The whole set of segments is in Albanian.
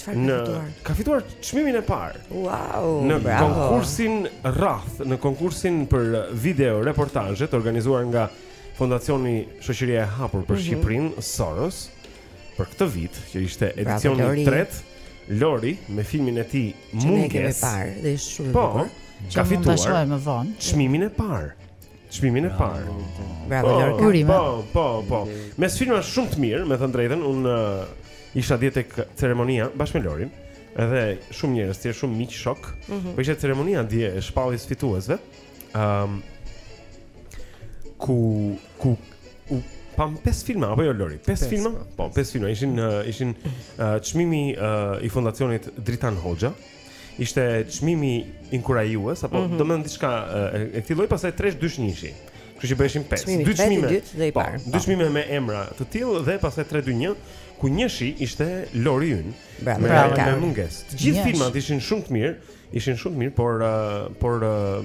Çfarë ka fituar? Ka fituar çmimin e parë. Wow, në bravo. Në konkursin Rrath, në konkursin për videoreportazhe të organizuar nga Fondacioni Shoqëria e Hapur për mm -hmm. Shqipërinë, Soros, për këtë vit, që ishte edicioni i tretë, Lori me filmin e tij Mungesë. Që ne e kemi parë, dhe është shumë po, bukur. Ka fituar. Çmimin e parë. Çmimin e parë. Bravo po, Lori. Urime. Po, po, po. Mes filma shumë të mirë, me thënë të drejtën, unë uh, isha dje tek ceremonia bashkë me Lorin. Edhe shumë njerëz, thjesht shumë miq shokë. Mm -hmm. Po ishte ceremonia dje e shpalljes së fituesve. Ëm um, ku ku u panë pesë filma apo jo Lori? Pesë filma? Po, po pesë filma. Ishin uh, ishin uh, çmimi uh, uh, i fondacionit Dritan Hoxha. Ishte çmimi inkurajues apo mm -hmm. domethënë diçka e, e këtij lloj pastaj tresh dysh njëshi. Kështu që bëheshin 5. Çmimi dy çmime. Po, dy çmime me emra të tillë dhe pastaj 3 2 1 ku njëshi ishte Lori ynë. Bravo, me, bravo. Me mungesë. Të gjithë filmat ishin shumë të mirë, ishin shumë të mirë, por uh, por uh,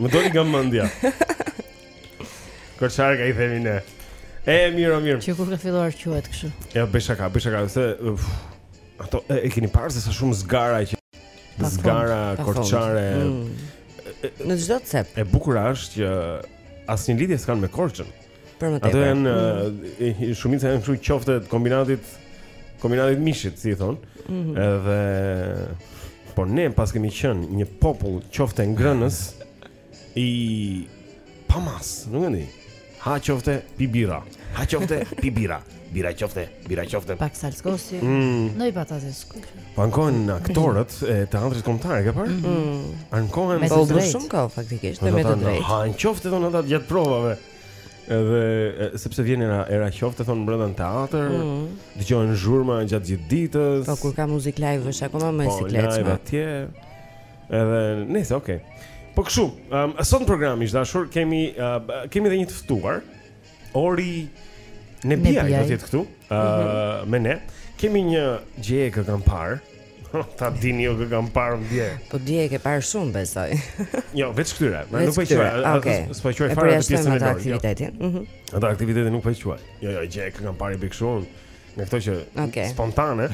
Më doli nga mendja Korçarka i themi ne E, mirë, mirë Që kur ka filluar quhet kështu Jo, bëj shaka, bëj shaka se, uh, ato, e, e keni parë se sa shumë zgara që Zgara korçare mm. Në çdo cep E bukura është që asnjë lidhje s'kanë me Korçën Për më tepër. Ato janë mm. shumica janë kështu qofte të kombinatit kombinatit të mishit, si i thonë. Mm -hmm. Edhe por ne paskemi qenë një popull qoftengrënës i pamasë, nuk e di. Ha qofte pi birra. Ha qofte pi birra. Birra qofte, birra qofte. Pak salcë kosi, mm. ndonjë patate të skuqur. Po ankohen aktorët e teatrit kombëtar, e ke parë? Mm. mm. Ankohen prej shumë kohësh faktikisht, me të drejtë. Hanë qofte thonë ata gjatë provave. Edhe sepse vjen era era qofte thonë brenda në teatr, mm. dëgjohen zhurma gjatë gjithë ditës. Po kur ka muzikë live është akoma më e sikletshme. Po, atje. Edhe, nice, okay. Po kështu, um, sot në program të dashur kemi uh, kemi edhe një të ftuar. Ori Nebiaj do të jetë këtu uh, mm -hmm. Me ne Kemi një gjë që kam parë Ta dini jo që kam parë më dje Po dje e ke parë shumë besoj Jo, veç këtyre Veç nuk këtyre, okej okay. S'po e quaj fare atë pjesën e Lorit E përjashtojmë atë aktivitetin mm -hmm. Atë aktivitetin nuk po e quaj Jo, jo, gjë që kam parë i bëj kështu shumë Me këto që okay. spontane.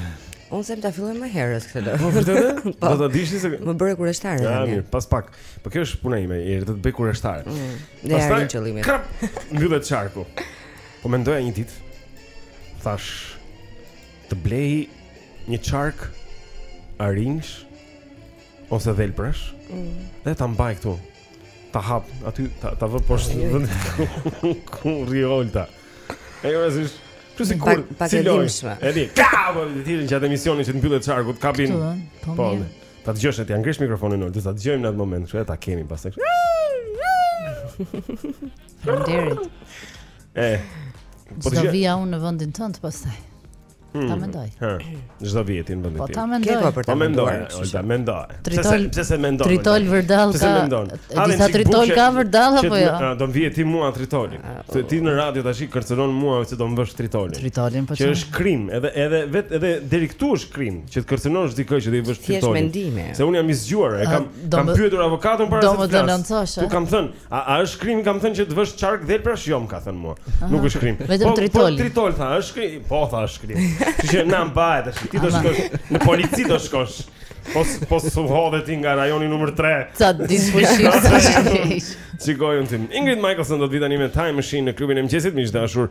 Unë s'mund ta filloj më herët këtë lojë. Po vërtet? Po. Do ta dish se më bëre kureshtare. Ja, mirë, pas pak. Po kjo është puna ime, e do të bëj kureshtare. Mm, Pastaj qëllimi. Krap, mbyllet çarku. Po mendoja një ditë. Thashë të blej një çark arinjsh ose dhelprash. Mm. Dhe ta mbaj këtu Ta hap, aty ta ta vë poshtë vendit ku ku rri Olta. E jo as është. Kjo si kur, si lojë. E di. Kavo, të thërras gjatë emisionit që të mbyllet çarku, kapim. Po. po ta dëgjosh atë, ngresh mikrofonin ul, do ta dëgjojmë në atë moment, kështu ta kemi pastaj. Faleminderit. E. Po të vija unë në vendin tënd pastaj. Hmm. Ta mendoj. Ç'do vije ti në vendin. Po ta mendoj. Keko për ta mendoj. Po ta mendoj. Pse pse s'e mendon? Tritol vërdall ka. Di sa tritol ka vërdall apo jo? Do vije ti mua tritolin. Ah, se ti në radio tashi kërcënon mua se do m'vësh tritolin. Tritolin po. Që është krim, edhe edhe vet edhe deri këtu është krim, që të kërcënosh dikë që t'i vësh tritolin. Se un jam i zgjuar, e ah, kam kam pyetur avokatën para se të. Do më denoncosh. Ku kam thënë, A a është krim kam thënë që të vësh çark dhelprash? Jo, më ka thënë mua. Nuk është krim. Vetëm po, tritol. Po tritol tha, është krim. Po tha është krim. Kështu që na mbahet tash. Ti do shkosh në polici do shkosh. Po po s'u hodhe ti nga rajoni numër 3. Sa dispozitiv. Shikoj unë timin. Ingrid Michaelson do të vijë tani me Time Machine në klubin e mëngjesit, miq të dashur.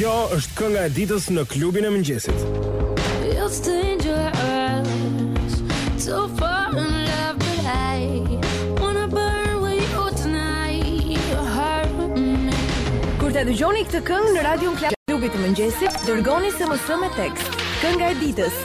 Kjo është kënga e ditës në klubin e mëngjesit. Feel dangerous, so far in love but I wanna burn with you tonight. Your heart with me. Kur ta dëgjoni këtë këngë në radion e Klubit të Mëngjesit, dërgoni SMS me tekst. Kënga e ditës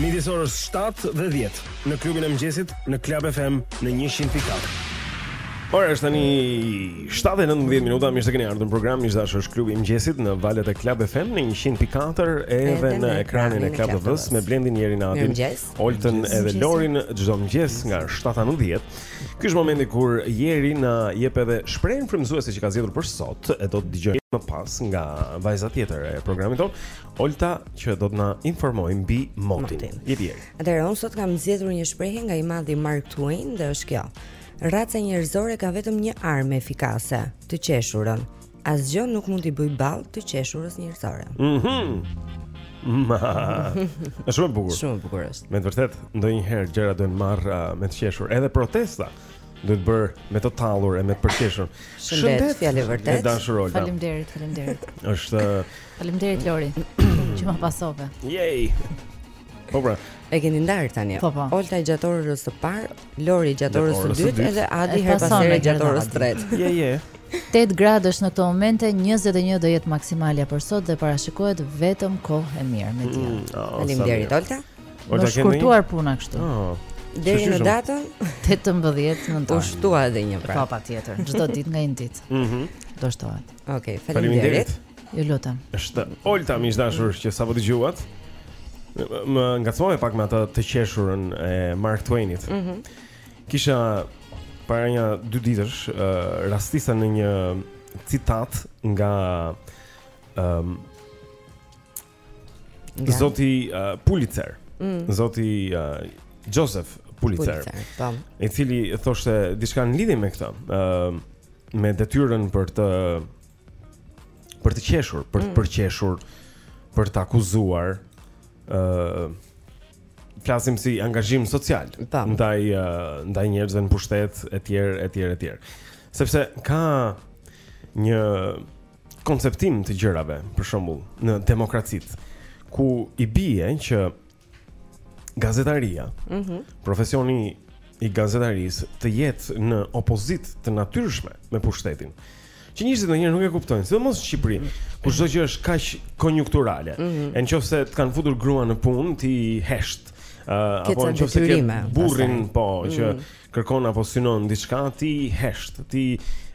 Midis orës 7 dhe 10 në klubin e mëngjesit në Club FM në 100.4. Ora është tani 7:19 minuta, mirë se keni ardhur në program. Miq të dashur është klubi i mëngjesit në valët e Club FM në 100.4 edhe në ekranin e Club TV-s me Blendin, Jerin, Adin, Oltën edhe Lorin çdo mëngjes nga 7:00 në 10. Ky është momenti kur Jeri na jep edhe shprehjen frymëzuese që ka zgjedhur për sot, e do ta dëgjojmë më pas nga vajza tjetër e programit tonë. Olta që do të na informojë mbi motin. motin. Jepi Jeri. Atëherë unë sot kam zgjedhur një shprehje nga i madhi Mark Twain dhe është kjo. Raca njerëzore ka vetëm një armë efikase, të qeshurën. Asgjë nuk mund t'i bëjë ballë të qeshurës njerëzore. Mhm. Mm është shumë e bukur. Shumë e bukur është. Me të vërtetë, ndonjëherë gjërat duhen marrë uh, me të qeshur, edhe protesta duhet bërë me të tallur e me të përqeshur. Shëndet, fjalë vërtet. Faleminderit, faleminderit. Është Faleminderit Lori që ma pasove. Yay. Po pra. E keni ndarë tani. Po, po. Olta gjatë orës së parë, Lori gjatë orës së dytë edhe Adi herë pas here gjatë orës së tretë. Je je. 8 gradë është në këto momente, 21 do jetë maksimalja për sot dhe parashikohet vetëm kohë e mirë me diell. Mm, oh, Faleminderit Olta. Olta t'është shkurtuar puna kështu. Oh. Deri në datën 18 nëntor. U shtua edhe një pra. Po patjetër, çdo ditë nga një ditë. Mhm. Do shtohet. Ok, faleminderit. Ju lutem. Është Olta miq të dashur që sapo dëgjuat. Më ngacmove pak me atë të qeshurën e Mark Twainit. Mhm. Mm Kisha para një dy ditësh uh, rastisa në një citat nga ëm um, Zoti uh, Pulitzer. Mm. Zoti uh, Joseph Pulitzer. Pulitzer po. I cili thoshte diçka në lidhje me këtë, ë uh, me detyrën për të për të qeshur, për të mm. përqeshur, për të akuzuar ë uh, flasim si angazhim social Po. ndaj uh, ndaj njerëzve në pushtet etj etj etj. Sepse ka një konceptim të gjërave, për shembull, në demokracitë, ku i bie që gazetaria, mm -hmm. profesioni i gazetarisë të jetë në opozitë të natyrshme me pushtetin. Që njerëzit ndonjëherë nuk e kuptojnë, sidomos në Shqipëri, ku çdo gjë është kaq konjunkturale. Mm -hmm. Në qoftë se të kanë futur gruan në punë, ti hesht. Uh, apo në qoftë se ke burrin, po, që mm -hmm kërkon apo synon diçka ti hesht, ti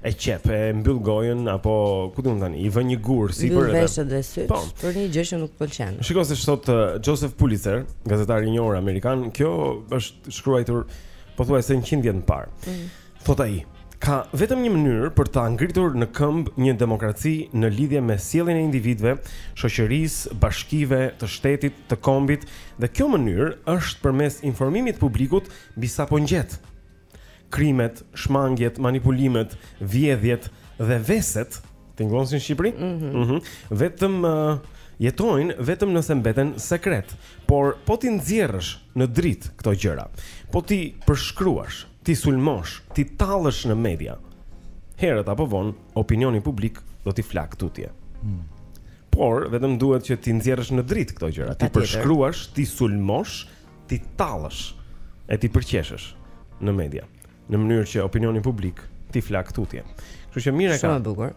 e qep, e mbyll gojën apo ku di unë tani, i vë një gur sipër veshët dhe sytë po. për një gjë që nuk pëlqen. Shiko se ç'thotë uh, Joseph Pulitzer, gazetar i njohur amerikan, kjo është shkruar pothuajse 100 vjet më parë. Mm. Thotë ai, ka vetëm një mënyrë për ta ngritur në këmbë një demokraci në lidhje me sjelljen e individëve, shoqërisë, bashkive, të shtetit, të kombit, dhe kjo mënyrë është përmes informimit të publikut Mbi sa po ngjet. Krimet, shmangjet, manipulimet, vjedhjet dhe veset tingëllon si në Shqipëri? Ëh, mm -hmm. mm -hmm. vetëm uh, jetojnë vetëm nëse mbeten sekret. Por po t'i nxjerrësh në dritë këto gjëra, po t'i përshkruash, t'i sulmosh, t'i tallësh në media, herët apo vonë opinioni publik do t'i flakë tutje. Hmm. Por vetëm duhet që t'i nxjerrësh në dritë këto gjëra, t'i përshkruash, t'i sulmosh, t'i tallësh e t'i përqeshësh në media, në mënyrë që opinioni publik t'i flakë tutje. Kështu që mirë e ka. Shumë bukur.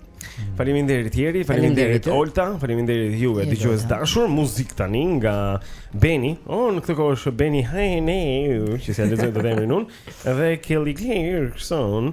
Faleminderit Jeri, faleminderit Olta, faleminderit juve dëgjues të dashur. Muzikë tani nga Beni. Oh, në këtë kohë është Beni Hene, që s'e lexoj dot emrin unë, dhe Kelly Clarkson.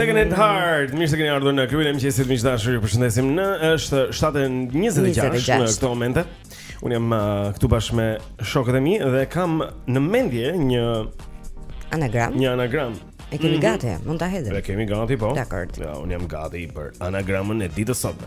Second Hand Heart. Mirë se keni ardhur në klubin e mëngjesit miq të dashur. Ju përshëndesim. Ora është 7:26 në këto momente. Unë jam uh, këtu bashkë me shokët e mi dhe kam në mendje një anagram. Një anagram. E kemi mm -hmm. gati, mund ta hedhim. E kemi gati po. Dakord. Ja, unë jam gati për anagramën e ditës së sotme.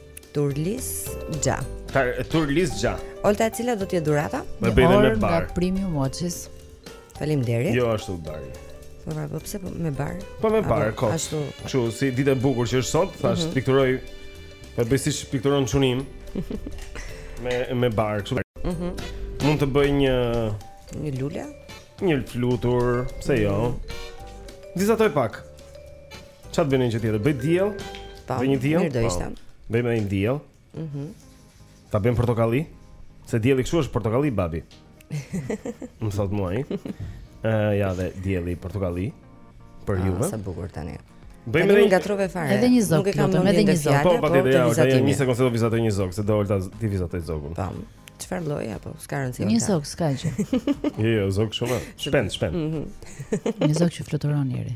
Turlis Xha Turlis Xha Olta e cila do të jetë dhurata? Një orë nga premium watches Faleminderit Jo ashtu bari Po pra, po pse po me bar? Po me bar, kot. Ashtu. Kështu si ditë e bukur që është sot, thashë të mm -hmm. pikturoj. Po bëj siç pikturon çuni im. me me bar, kështu. Mhm. Mm Mund të bëj një një lule? Një flutur, pse jo? Mm -hmm. Vizatoj pak. Ça të bëj një gjë tjetër? Bëj diell? Po, një diell? Mirë do ishte Bëjmë dhe një diell mm -hmm. Ta bëjmë portokalli Se dielli kshu është portokalli, babi Më thot mua ai uh, Ja dhe dielli portokalli Për ah, juve Sa bukur tani Bëjmë edhe ngatërrove fare. Edhe një zog, lutem, edhe një zog. Po, po, po, ja, ja, ja, një sekondë do vizatoj një zog, se do Olta t'i vizatoj zogun. Po. Çfarë lloj apo s'ka rëndësi. Një zog s'ka gjë. Jo, jo, zog shumë. Shpend, shpend. Mhm. Një zog që fluturon njëri.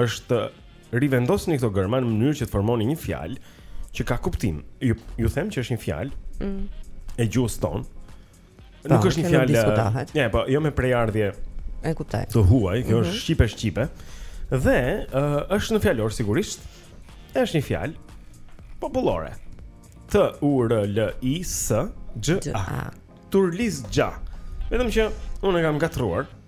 është të rivendosni këto gërma në mënyrë që të formoni një fjalë që ka kuptim. Ju ju them që është një fjalë. Mm. E gjuhës tonë. Po, nuk është një fjalë. Ja, po, jo me prejardhje. E kuptoj. Të huaj, kjo është mm -hmm. shqipe shqipe. Dhe uh, është në fjalor sigurisht. Është një fjalë popullore. T U R L I S XH A. Turlis Xha. Vetëm që unë e kam ngatërruar.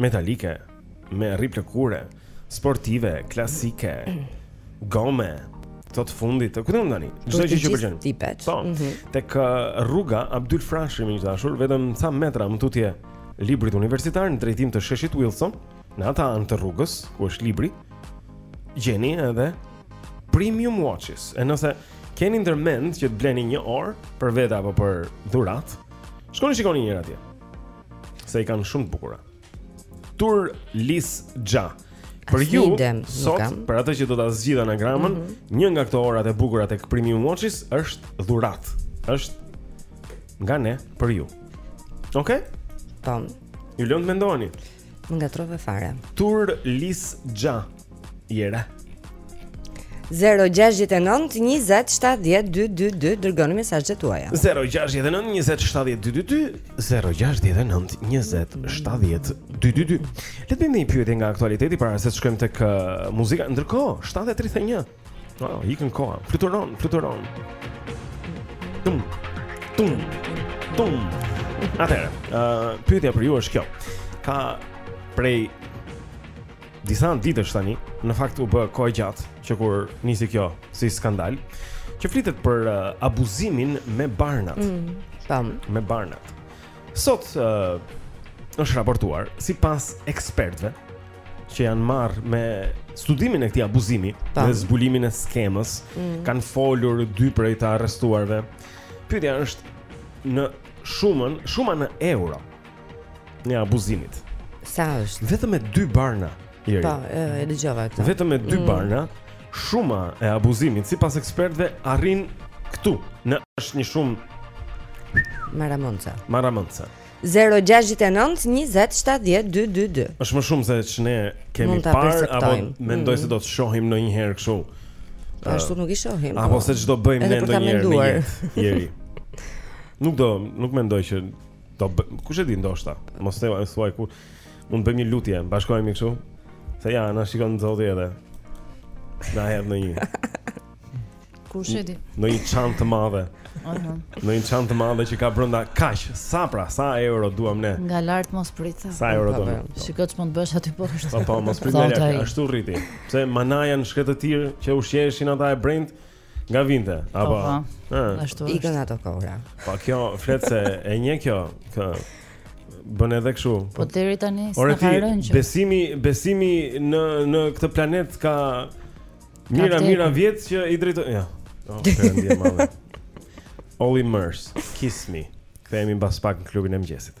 Metalike, me rip lëkure, sportive, klasike, gome, këto të fundit, të këtë ndani, çdo gjë që pëlqen. Tipet. Po, mm -hmm. tek rruga, Abdyl Frashëri, miq të dashur, vetëm ca metra më tutje librit universitar në drejtim të sheshit Wilson, në atë anë të rrugës, ku është libri, gjeni edhe premium watches. E nëse keni ndërmend që të bleni një orë për vete apo për dhurat, shkoni shikoni një herë atje. Se i kanë shumë të bukura. Tur Lis Xha. Për ju, sot, për atë që do ta zgjidhë anagramën, mm -hmm. një nga këto orat e bukura tek premium watches është dhuratë. është nga ne për ju. Oke? Okay? Tam. Po. Ju lë të mendoni. Më ngatërrove fare. Tur Lis Xha. Jera. 0-6-9-27-12-2 Dërgoni mesazhet tuaja 0-6-9-27-12-2 0-6-9-27-12-2 Le të bëjmë një pyetje nga aktualiteti Para se të shkojmë tek muzika Ndërkohë, 7-31 Wow, ikën koha, fluturon, fluturon Tum, tum, tum Atëherë, uh, pyetja për ju është kjo Ka prej disa ditësh tani, në fakt u bë kohë e gjatë që kur nisi kjo si skandal, që flitet për uh, abuzimin me barnat. Mm, tam. Po. Me barnat. Sot uh, është raportuar sipas ekspertëve që janë marrë me studimin e këtij abuzimi, dhe zbulimin e skemës, mm. kanë folur dy prej të arrestuarve. Pyetja është në shumën, shuma në euro. E abuzimit. Sa është? Vetëm me dy barna. Jeri. Po, e dëgjova këtë. Vetëm me dy mm. barna, shuma e abuzimit sipas ekspertëve arrin këtu në, është një shumë marramendëse, marramendëse. 0-6-9-27-12-2 është më shumë se ç'ne kemi parë Apo mendoj mm. se do të shohim ndonjëherë kështu po, Ashtu nuk i shohim Apo po. se ç'do bëjmë ne ndonjëherë Jeri Nuk do, nuk mendoj që Do bë... kush e di ndoshta. Mos thuaj asnjëherë kurrë. Mund të bëjmë një lutje, bashkohemi kështu. Se ja, na shikon zoti edhe. Na hedh ndonjë. Kush e di? Ndonjë çantë të madhe. Aha. Ndonjë çantë të madhe që ka brenda kaq, sa pra, sa euro duam ne? Nga lart mos prit. Sa euro po, duam? Po. Shiko ç'mund të bësh aty poshtë. Po po, mos prit lart, ashtu rri ti. Pse mana në shkretëtirë që ushqeheshin ata e brend, Nga vinte, apo? Po, po. Ëh. Ashtu është. Ikën ato kohëra. Po kjo flet se e një kjo, kë bën edhe kështu. Po deri tani s'ka rënë gjë. Besimi, besimi në në këtë planet ka mijëra mijëra vjet që i drejton. Ja. Oh, Perëndia madhe. Olly Murs, Kiss Me. Kthehemi mbas pak në klubin e mëngjesit.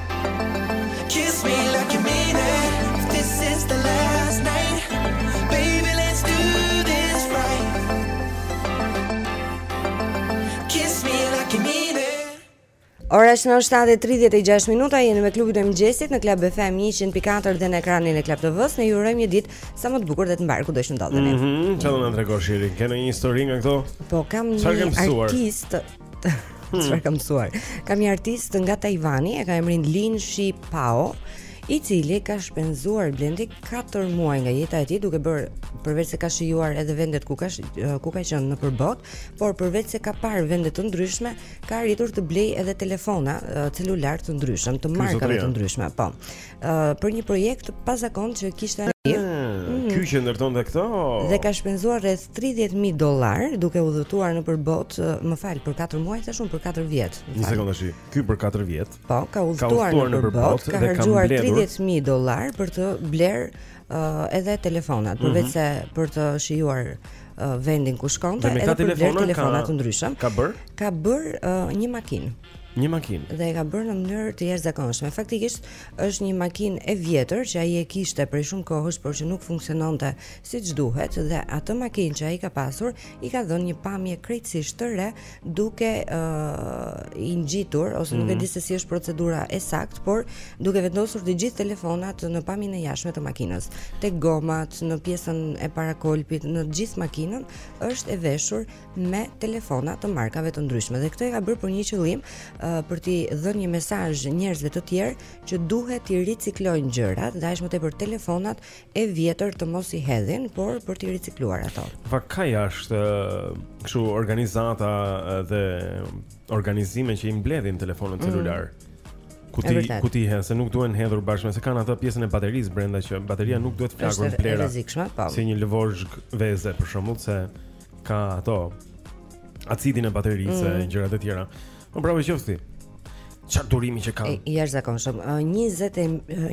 Ora është në 7:36 minuta, jeni me klubin e mëngjesit në Club FM 104 dhe në ekranin e Club TV-s. Ne ju urojmë një ditë sa më të bukur dhe të mbarë kudo të ndodheni. Mhm, mm çfarë do na tregosh Iri? Ke ndonjë histori nga këto? Po kam një artist Hmm. Çfarë kam mësuar? Kam një artist nga Tajvani, e ka emrin Lin Shi Pao, i cili ka shpenzuar Blendi 4 muaj nga jeta e tij duke bërë përveç se ka shijuar edhe vendet ku ka ku ka qenë nëpër botë, por përveç se ka parë vende të ndryshme, ka arritur të blejë edhe telefona celular të ndryshëm, të markave të ndryshme, po. uh, për një projekt të pazakontë që kishte ai. Mm. Ky që ndërtonte këto dhe ka shpenzuar rreth 30000 dollar duke udhëtuar nëpër botë, më fal, për 4 muaj tashmë për 4 vjet. Një sekondë tash. Ky për 4 vjet. Po, ka udhëtuar nëpër botë, ka harxhuar 30000 dollar për të blerë uh, edhe telefonat, mm -hmm. përveç se për të shijuar uh, vendin ku shkonte, edhe për telefonat, telefonat të ndryshëm. Ka bërë? Ka bërë uh, një makinë. Një makinë. Dhe e ka bërë në mënyrë të jashtëzakonshme. Faktikisht është një makinë e vjetër që ai e kishte prej shumë kohësh, por që nuk funksiononte siç duhet dhe atë makinë që ai ka pasur i ka dhënë një pamje krejtësisht të re, duke uh, i ngjitur ose nuk e mhm. di se si është procedura e saktë, por duke vendosur të gjithë telefonat në pamjen e jashtme të makinës. Te gomat, në pjesën e parakolpit, në gjithë makinën është e veshur me telefona të markave të ndryshme dhe këtë e ka bërë për një qëllim uh, për t'i dhënë një mesazh njerëzve të tjerë që duhet t'i riciklojnë gjërat dhe aq më tepër telefonat e vjetër të mos i hedhin, por për t'i ricikluar ato. Po ka jashtë kështu organizata dhe organizime që i mbledhin telefonat mm. celular. Mm. Kuti kuti se nuk duhen hedhur bashkë, se kanë atë pjesën e baterisë brenda që bateria nuk duhet flakur në plehra. Është e rrezikshme, po. Si një lëvozhgë veze për shembull se ka ato acidin e baterisë mm. e gjërat e tjera. Po bravo i qoftë. Çfarë durimi që kanë? I jashtëzakonshëm. 20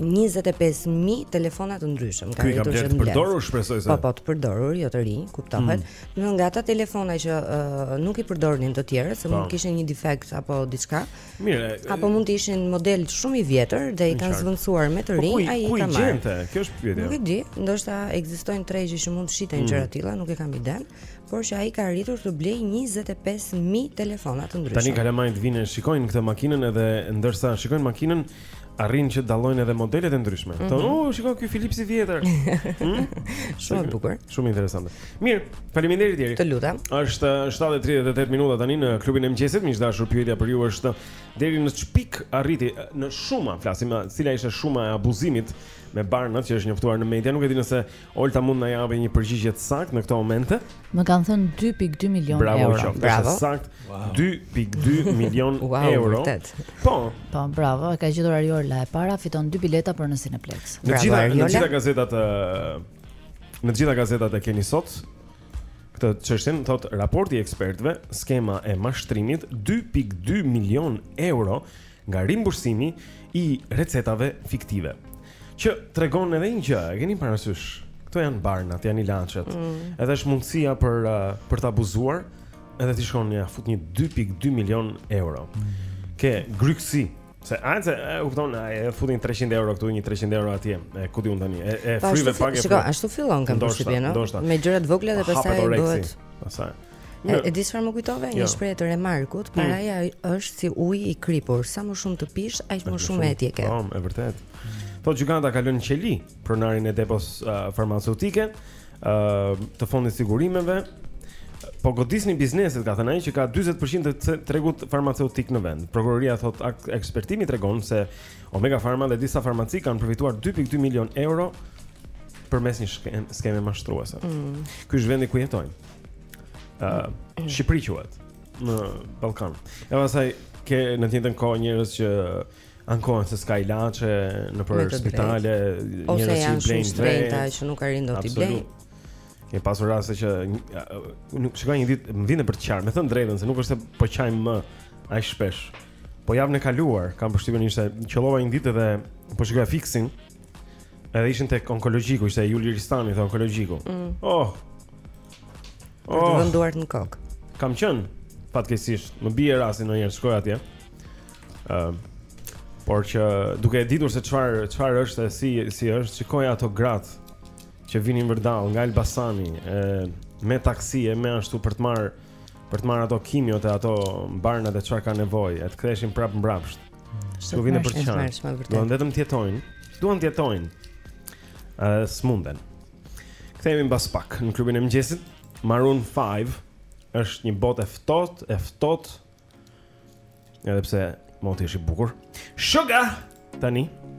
25000 telefona të ndryshëm ka arritur që mbledh. Të përdorur shpresoj se. Po po, të përdorur, jo të rinj, kuptohet. Mm. Nga ata telefona që uh, nuk i përdornin të tjerët, se mund po. të kishin një defekt apo diçka. Mirë, apo mund të ishin model shumë i vjetër dhe i kanë zëvendësuar me të rinj, ai i ka marrë. Ku i gjente? Kjo është pyetja. Nuk e di, ndoshta ekzistojnë tregje që mund të shiten mm. gjëra të tilla, nuk e kam idenë, por që ai ka arritur të blejë 25000 telefona të ndryshëm. Tani kalamajt vijnë shikojnë këtë makinën edhe ndërsa shikojnë makinën, arrijnë që dallojnë edhe modelet e ndryshme. Mm -hmm. Thonë, "Oh, shiko ky Philips i vjetër." Hmm? Shumë e bukur. Shumë interesante. Mirë, faleminderit deri. Të lutem. Është 7:38 uh, minuta tani në klubin e mëngjesit, miq të dashur, pyetja për ju është uh, deri në ç'pikë arriti uh, në shuma, flasim, cila ishte shuma e abuzimit me barnat që është njoftuar në media, nuk e di nëse Olta mund të na japë një përgjigje të saktë në këto momente? Më kanë thënë 2.2 milion euro. Bravo të qoftë, bravo të qoftë, saktë. Wow. 2.2 milion wow, euro. Vërtet. Po. Po, bravo. E ka gjetur Ariola e para, fiton dy bileta për në Cineplex. Në gjitha në gjitha gazetat në të gjitha gazetat e keni sot këtë çështjen thotë raporti i ekspertëve, skema e mashtrimit 2.2 milion euro nga rimbursimi i recetave fiktive. Që tregon edhe një gjë, e keni parasysh? Këto janë barnat, janë ilaçet. Mm. Edhe është mundësia për uh, për të abuzuar, edhe ti shkon ia fut një 2.2 milion euro. Mm. Ke grykësi Se ajse e kupton, e futin 300 euro këtu, një 300 euro atje. E ku di unë tani? E, e po, fryve pak e. Shiko, ashtu fillon kam përshtypjen, no? Me gjëra të vogla dhe pastaj bëhet. Pastaj. E, e di çfarë më kujtove? Një jo. shprehje të Remarkut, hmm. paraja mm. është si uji i kripur, sa më shumë të pish, aq më shumë etje ke. Po, e vërtetë. Po gjykata ka lënë në qeli pronarin e depos uh, farmaceutike, ë uh, të fondit të sigurimeve. Po godisni bizneset, ka thënë ai që ka 40% të tregut farmaceutik në vend. Prokuroria thotë ekspertimi tregon se Omega Pharma dhe disa farmaci kanë përfituar 2.2 milion euro përmes një skeme mashtruese. Mm. Ky është vendi ku jetojmë. uh, Shqipëri quhet në Ballkan. E pastaj ke në të njëjtën kohë njerëz që ankohen se s'ka ilaçe nëpër spitale, njerëz që janë shumë të drejta që nuk arrijnë dot t'i blejnë. Ke pasur raste që nuk shikoj një ditë më vjen për të qarë, me thënë të drejtën se nuk është se po qajmë më aq shpesh. Po javën e kaluar kam përshtypjen ishte qellova një ditë dhe po shikoja Fiksin Edhe ishin tek onkologjiku, ishte Juli Ristani te onkologjiku. Mm. Oh. Oh. Të vënë duart në kokë. Kam qenë fatkeqësisht, më bie rasti ndonjëherë shkoj atje. Ëm. Ehm, uh, por që duke e ditur se çfarë çfarë është e si si është, shikoj ato gratë që vinin vërdall nga Elbasani, e me taksi e me ashtu për të marrë për të marrë ato kimiot e ato barnat e çfarë ka nevojë, e të ktheshin prapë mbrapsht. Po vijnë për çfarë? Do vetëm të jetojnë. Duan të jetojnë. Ë uh, s'munden. Kthehemi mbas pak në klubin e mëngjesit. Maroon 5 është një botë e ftohtë, e ftohtë. Edhe pse moti është i bukur. Sugar tani.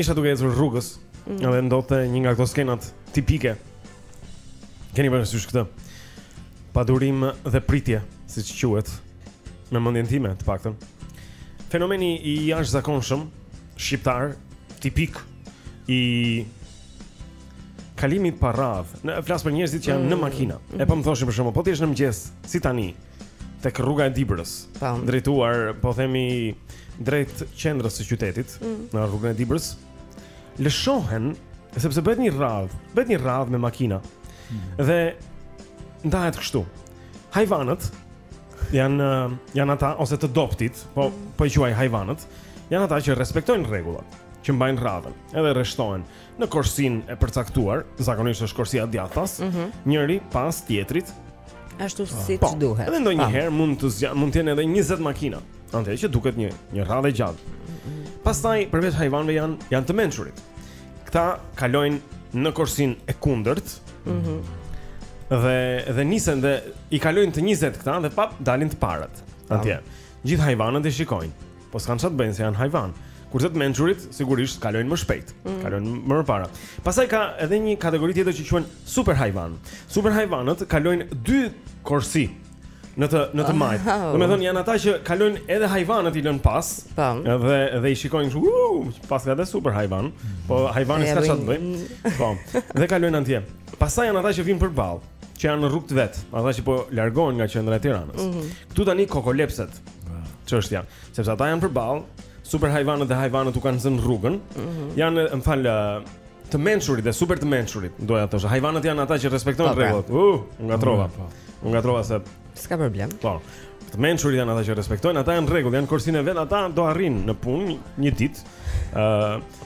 Isha duke ecur rrugës, mm. edhe ndodhte një nga këto skenat tipike. Keni parasysh këtë? Padurim dhe pritje, siç quhet në mendjen time, të paktën. Fenomeni i jashtëzakonshëm shqiptar tipik i kalimit pa radhë. Në flas për njerëzit që janë mm. në makina. Mm. E po më thoshin për shembull, po ti je në mëngjes, si tani, tek rruga e Dibrës, po. drejtuar, po themi, drejt qendrës së qytetit, mm. në rrugën e Dibrës, lëshohen, sepse bëhet një radhë, bëhet një radhë me makina. Mm. Dhe ndahet kështu. Hajvanët janë janë ata ose të dobëtit, po mm. po i quaj hajvanët, janë ata që respektojnë rregullat, që mbajnë radhën, edhe rreshtohen. në korsinë e përcaktuar, zakonisht është korsia djathtas, mm -hmm. njëri pas tjetrit. Ashtu siç po, duhet. Edhe ndonjëherë mund të zgja, mund të jenë edhe 20 makina. Andaj që duket një një radhë e gjatë. Mm -hmm. Pastaj përveç hajvanëve janë janë të mençurit. Këta kalojnë në korsinë e kundërt. Mhm. Mm dhe dhe nisen dhe i kalojnë të 20 këta dhe pap dalin të parët. Atje. Gjithë hajvanët i shikojnë. Po s'kan çfarë të bëjnë se janë hajvanë. Kurse të mençurit sigurisht kalojnë më shpejt, mm. kalojnë më para. Pastaj ka edhe një kategori tjetër që quhen super hajvanë. Super hajvanët kalojnë dy korsi në të në të majtë. Oh. Domethënë janë ata që kalojnë edhe hajvanët i lënë pas. Po. Dhe dhe i shikojnë kështu, uh, pas ka edhe super hajvan. Po hajvani s'ka çfarë të bëjë. Po. Dhe kalojnë andej. Pastaj janë ata që vijnë përballë. që janë në rrugë të vet, ata që po largohen nga qendra e Tiranës. Mm -hmm. Këtu tani kokolepset. Çështja, sepse ata janë përballë, super hajvanët dhe hajvanët u kanë zënë rrugën. Mm -hmm. Janë, më fal, të mençurit dhe super të mençurit, doja të thosha. Hajvanët janë ata që respektojnë rregullat. U ngatërrova. Po. U ngatërrova se S'ka problem. Po. Të mençurit janë ata që respektojnë, ata janë rregull, janë korsinë e vet, ata do arrijnë në punë një ditë. ë uh,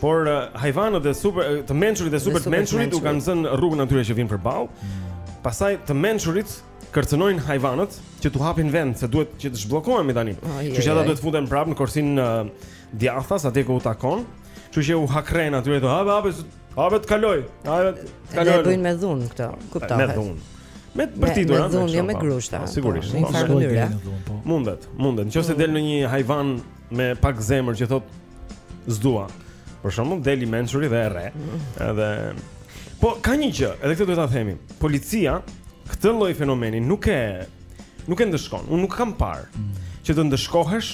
Por uh, hajvanët e super të mençurit e super të mençurit u kanë zënë rrugën atyre që vijnë përballë. Mm. Pastaj të mençurit kërcënojnë hajvanët që t'u hapin vend se duhet që të zhbllokohemi tani. Kështu që ata duhet të futen prapë në korsinë uh, djathtas atje ku u takon. Kështu që u hakërrehen atyre hapë, hapë Hape të kaloj. Hape të kaloj. Dhe bëjnë me dhunë këto, kuptohet. Me dhunë. Me bërtitur, me dhunë, jo me grushta. Po, sigurisht. Në një farë mënyre. Po. Mundet, mundet. Në qoftë se mm. del ndonjë hajvan me pak zemër që thotë s'dua. Për shembull, del i mençuri dhe e rreh. Mm. Edhe... Po, ka një gjë, edhe këtë duhet ta themi. Policia, këtë lloj fenomeni nuk e... Nuk e ndëshkon, unë nuk kam parë. Mm. Që të ndëshkohesh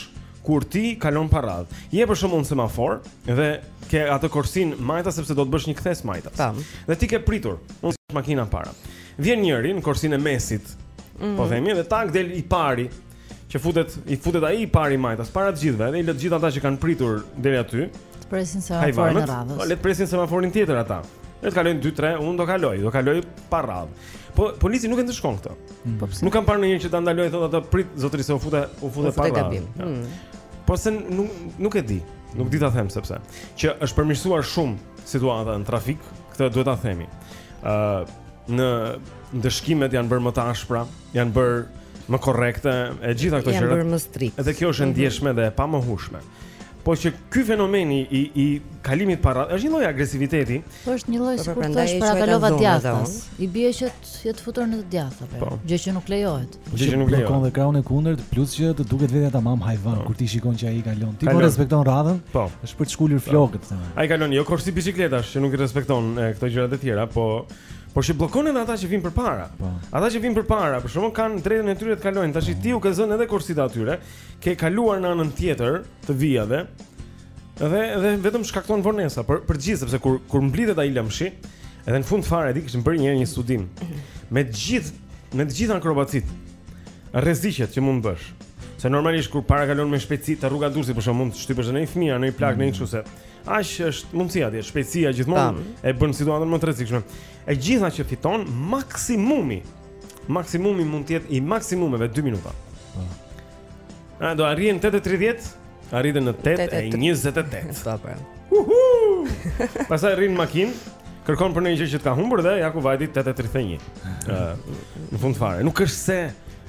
kur ti kalon pa radhë. Je për shembull në semafor dhe ke atë korsinë majtas sepse do të bësh një kthesë majtas. Tam. Dhe ti ke pritur, unë si makina para. Vjen njëri në korsinë e mesit. Mm -hmm. Po mhm. themi dhe tak del i pari që futet i futet ai i pari majtas para të gjithëve dhe i lë të gjithë ata që kanë pritur deri aty. Të presin semaforin e radhës. Po le të presin semaforin tjetër ata. Le të kalojnë 2-3, unë do kaloj, do kaloj pa radhë. Po polici nuk e ndëshkon këto. Mm. Po pse? Nuk kam parë ndonjë që ta ndalojë thotë atë prit zotëri se u fute u fute pa radhë. Ja. Mm. Po se nuk nuk e di. Nuk di ta them sepse që është përmirësuar shumë situata në trafik, këtë duhet ta themi. Ë uh, në ndëshkimet janë bërë më të ashpra, janë bërë më korrekte, e gjitha këto gjëra. Janë bërë më strikt. Edhe kjo është e mhm. ndjeshme mm -hmm. dhe e pamohueshme. Po që ky fenomeni i i kalimit pa radhë është një lloj agresiviteti. Po është një lloj po, sikur të parakalova djathtas. I bie që të të futur në të djathta, po. po. Gjë që nuk lejohet. Po Gjë që nuk lejohet. Kur dhe krahun e kundërt, plus që të duket vetja tamam hajvan po. kur ti shikon që ai kalon. Ti po respekton radhën? Po. Është për të shkulur flokët, thënë. Ai kalon jo korsi biçikletash që nuk i respekton këto gjëra të tjera, po Po shi bllokon edhe ata që vijnë përpara. Po. Ata që vijnë përpara, për shkak kanë drejtën e tyre të kalojnë. Tash ti u ke zënë edhe korsitë atyre. ke kaluar në anën tjetër të vijave dhe dhe vetëm shkakton vonesa për për gjithë sepse kur kur mblidhet ai lëmshi edhe në fund fare e kishin bërë një herë një studim me të gjithë me të gjithë akrobacitë rreziqet që mund të bësh se normalisht kur parakalon me shpejtësi te rruga Durrësit për shembull mund të shtypësh ndonjë fëmijë ndonjë plak ndonjë kështu se aq është mundësia dhe shpejtësia gjithmonë e bën situatën më të rrezikshme e gjitha që fiton maksimumi Maksimumi mund të jetë i maksimumeve 2 minuta. Po. A do arrije 8:30? Arrite në 8:28. Sa po. Uhu! Pastaj rri në makinë, kërkon për ndonjë gjë që të ka humbur dhe ja ku vajti 8:31. Ë, në fund fare, nuk është se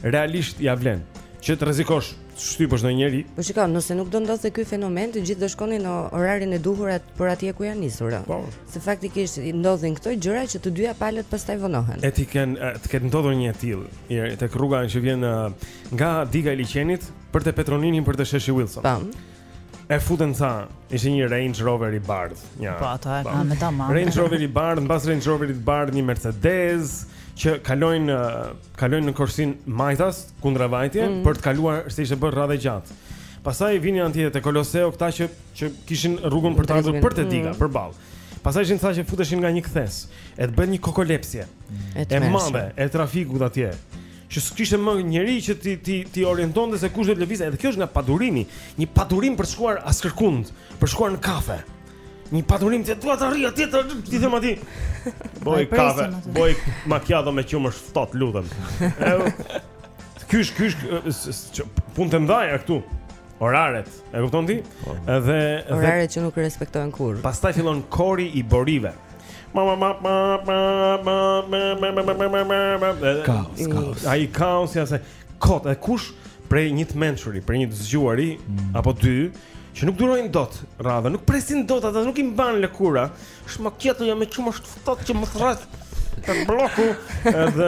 realisht ja vlen që të rrezikosh shtypësh ndonjë njeri. Po shiko, nëse nuk do ndodhte ky fenomen, të gjithë do shkonin në orarin e duhur atë për atje ku janë nisur. Po. Se faktikisht ndodhin këto gjëra që të dyja palët pastaj vonohen. E di që të ketë ndodhur një e tillë, tek rruga që vjen nga Diga e Liqenit për te Petro Nini për te Sheshi Wilson. Tam. E futën sa, ishte një Range Rover i bardhë, një. Po ato e kanë me tamam. Range Rover i bardhë, mbas Range Roverit bardhë një Mercedes që kalojnë kalojnë në korsinë majtas kundravajtje mm. për të kaluar se ishte bërë radhë e gjatë. Pastaj vinin nga te Koloseu këta që që kishin rrugën për të ardhur për te diga, mm. përballë. Pastaj ishin ata që futeshin nga një kthesë, edhe u bë një kokolepsje. Mm. E madhe, e trafikut atje. që s'kishte më njeri që t'i t'i t'i orientonte se kush do të lëvizë, edhe kjo është nga padurimi, një padurim për të shkuar askërkund, për të shkuar në kafe. Një padurim që dua të arrij atje t'i them atij. Bëj kafe, bëj macchiato me qumësht të ftohtë, të lutem. Kysh, kysh, punë të mdhaja këtu. Oraret, e kupton ti? Po. Edhe oraret që nuk respektohen kurrë. Pastaj fillon kori i borive. Kaos, kaos. Ai kaos niset kot e kush prej një të mençuri, prej një të zgjuari mm. apo dy që nuk durojnë dot radhën, nuk presin dot ata, nuk i mban lëkura. Është makiatoja me qumësht të ftohtë që më thret. Te Blloku edhe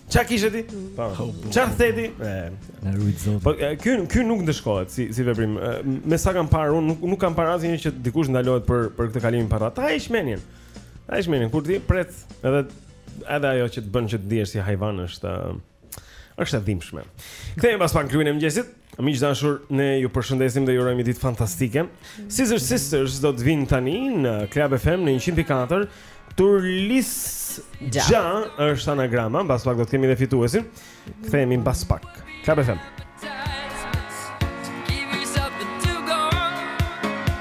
Çfarë kishe ti? Po. Çfarë the ti? Na ruajt zot. Po ky ky nuk ndëshkohet si si veprim. Me sa kam parë unë nuk nuk kam parë asnjë që dikush ndalohet për për këtë kalimin pa radhë. Ta heq mendjen. Ta heq mendjen kur ti pret edhe edhe ajo që të bën që të ndihesh si hajvan është është e dhimbshme. Kthehemi pas pak Treni i mëngjesit. Miq të dashur, ne ju përshëndesim dhe ju urojmë një ditë fantastike. Scissor Sisters do të vijnë tani në Club FM në 104. Turlis Xha është anagrama, mbas pak do të kemi dhe fituesin. Kthehemi mbas pak. Club FM.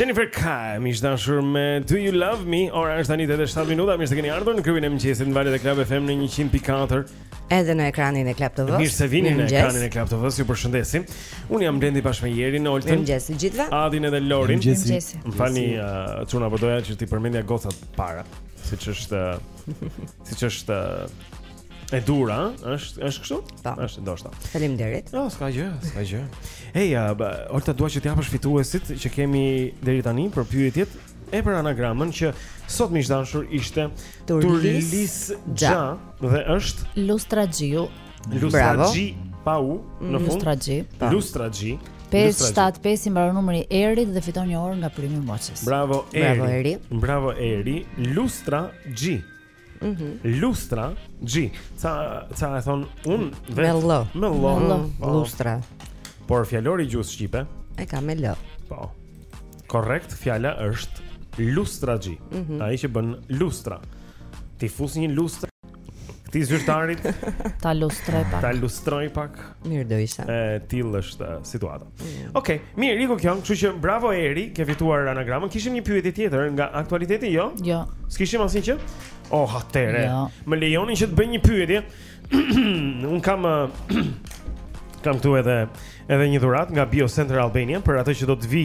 Jennifer Kai, miq të dashur me Do You Love Me, ora është tani 8 e 7 minuta, mirë se keni ardhur në klubin e mëngjesit në valët e Club FM në 100.4 Edhe në ekranin e Club TV-së Mirë se vini në ekranin e Club TV-së, ju përshëndesim Unë jam Blendi bashkë me Jerin, Oltën Mirëmëngjes të gjithëve Adin edhe Lorin Mirëmëngjes Më falni, uh, çuna po doja që t'i përmendja gocat para Siç është uh, siç është e udhës, është është kështu? Po. Është ndoshta. Faleminderit. Jo, s'ka gjë, s'ka gjë. Ej, ja, Olta dua që të japësh fituesit që kemi deri tani për pyetjet e për anagramën që sot miq të dashur ishte Turlis Xha dhe është Lustraxhiu. Lustraxhi pa u mm, në fund. Lustraxhi. Po. Lustraxhi. 575 i mbaron numri Erit dhe fiton një orë nga primi Moçes. Bravo Eri. Bravo Eri. Bravo Eri. Lustraxhi. Mhm. Mm Llustraxhi. Ca ca e thonë unë vetë. Me Ll. Me Ll. Mm, po. Llustra. Por fjalori i gjuhës shqipe e ka me L. Po. Korrekt fjala është Lustraxhi. Mm -hmm. Ai që bën lustra. T'i fus një lustër Këtij zyrtarit Ta lustroj pak Ta lustroj pak Mirë do isha E tillë është uh, situata mm. Ok, mirë, iku kjo Kështu që bravo Eri Ke fituar anagramën Kishim një pyetje tjetër Nga aktualiteti, jo? Jo S'kishim asnjë gjë? Oh, atëherë jo. Më lejoni që të bëj një pyetje Unë kam uh, Kam këtu edhe Edhe një dhuratë nga Biocenter Albania Për atë që do të vi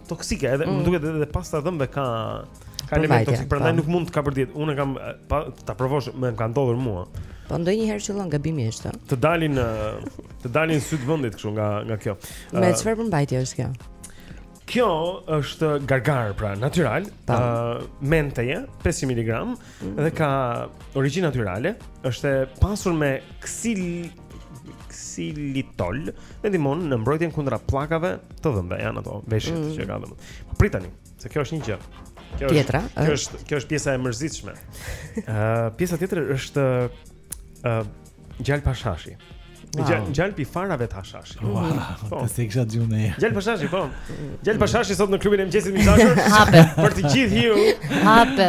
toksike, edhe mm. më duket edhe pasta e dhëmbëve ka ka elementë toksikë, prandaj po. nuk mund ta kapërdish. Unë kam po ta provosh, më ka ndodhur mua. Po ndonjëherë qëllon gabimisht. Të dalin të dalin sytë vendit kështu nga nga kjo. Me uh, çfarë përmbajtje është kjo? Kjo është gargarë pra natyral, ë uh, menteje 500 ml mm. dhe ka origjinë natyrale, është e pasur me ksil ksilitol dhe ndihmon në mbrojtjen kundra pllakave të dhëmbëve. Janë ato veshjet mm. që ka dhëmbi. Po prit tani, se kjo është një gjë. Kjo është tjetra, kjo është kjo është pjesa e mërzitshme. Ë uh, pjesa tjetër është ë uh, gjalpë hashashi. Wow. Gjalpi i farave të hashash. Po. Të se kisha dëgjuar ne. Gjalp ashashi, po. Gjalp ashashi sot në klubin e mëngjesit të dashur. Hape. Për të gjithë ju. Hape.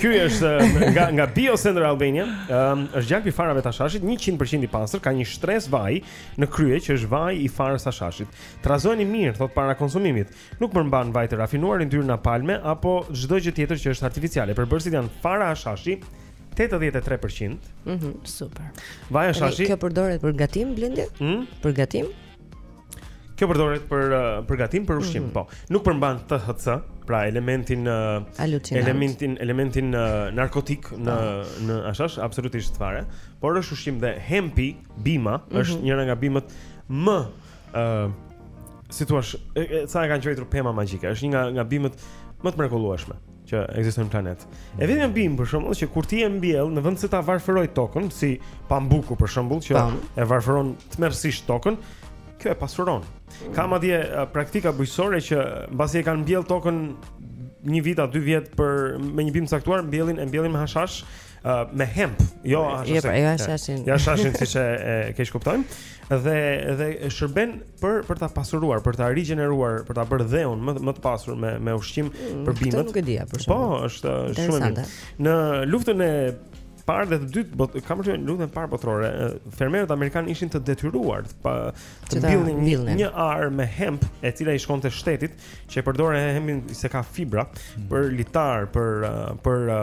Ky është nga nga Bio Center Albania. Ëm është gjalp i farave të ashashit, 100% i pastër, ka një shtresë vaji në krye që është vaji i farës së ashashit. Trazojeni mirë thotë para konsumimit. Nuk përmban vaj të rafinuar, yndyrna palme apo çdo gjë tjetër që është artificiale. Përbërësit janë fara ashashi, 83 për qind Mhm, super Vaj ashashi Kjo përdoret për gatim, Blendi? Mm? Për gatim? Kjo përdoret për uh, për gatim për ushqim, mm -hmm. po. Nuk përmban THC, pra elementin uh, elementin elementin uh, narkotik në ah. në ashash absolutisht fare, por është ushqim dhe hempi, bima, mm -hmm. është njëra nga bimët më ë uh, si thua, ca e kanë quajtur pema magjike, është një nga nga bimët më të mrekullueshme. që ekziston në planet. E vetmja bimë për shembull që kur ti e mbjell në vend se ta varfërojë tokën, si pambuku për shembull që Tam. e varfëron tmerrësisht tokën, kjo e pasuron. Ka madje eh, praktika bujqësore që mbasi e kanë mbjellë tokën një vit a dy vjet për me një bimë të caktuar, mbjellin e mbjellin me hashash Uh, me hemp, jo ashashin. Jo, pra, jo ashashin. Jo ashashin siç e keqkuptojmë. Dhe dhe shërben për për ta pasuruar, për ta rigjeneruar, për ta bërë dheun më më të pasur me me ushqim mm, për bimët. Këtë nuk e dija për shkak. Po, është shumë e mirë. Në luftën e parë dhe të dytë bot, kam thënë në luftën e parë botërore, fermerët amerikanë ishin të detyruar të, pa, të mbillnin një, një arë me hemp, e cila i shkonte shtetit, që e përdorte hempin se ka fibra mm. për litar, për për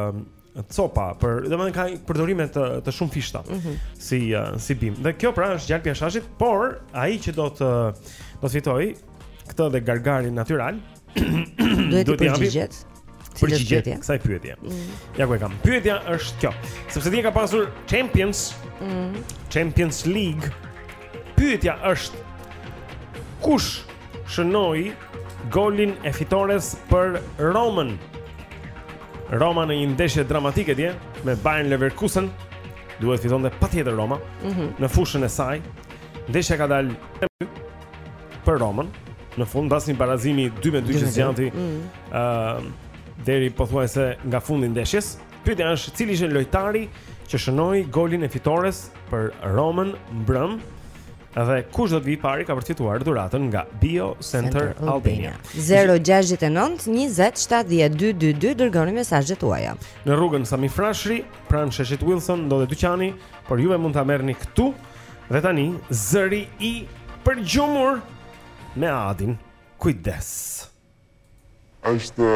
copa për domethënë ka përdorime të të shumëfishta mm -hmm. si uh, si bimë. Dhe kjo pra është gjalpi i ashashit, por ai që do të do të fitojë këtë dhe gargarin natyral duhet të përgjigjet. Përgjigjet kësaj pyetje. Mm -hmm. Ja ku e kam. Pyetja është kjo. Sepse dje ka pasur Champions mm -hmm. Champions League Pyetja është kush shënoi golin e fitores për Romën? Roma në një ndeshje dramatike dje me Bayern Leverkusen. Duhet të fitonte patjetër Roma mm -hmm. në fushën e saj. Ndeshja ka dalë për Romën në fund pas një barazimi 2-2 që zgjati. Ëh, mm -hmm. uh, deri pothuajse nga fundi i ndeshjes. Ëh, Pyetja është cili ishte lojtari që shënoi golin e fitores për Romën mbrëm dhe kush do të vijë i pari ka përfituar dhuratën nga Bio Center Albania. 069 20 70 222 dërgoni mesazhet tuaja. Në rrugën Sami Frashëri, pranë sheshit Wilson ndodhet dyqani, por juve mund ta merrni këtu. Dhe tani zëri i përgjumur me Adin. Kujdes. Është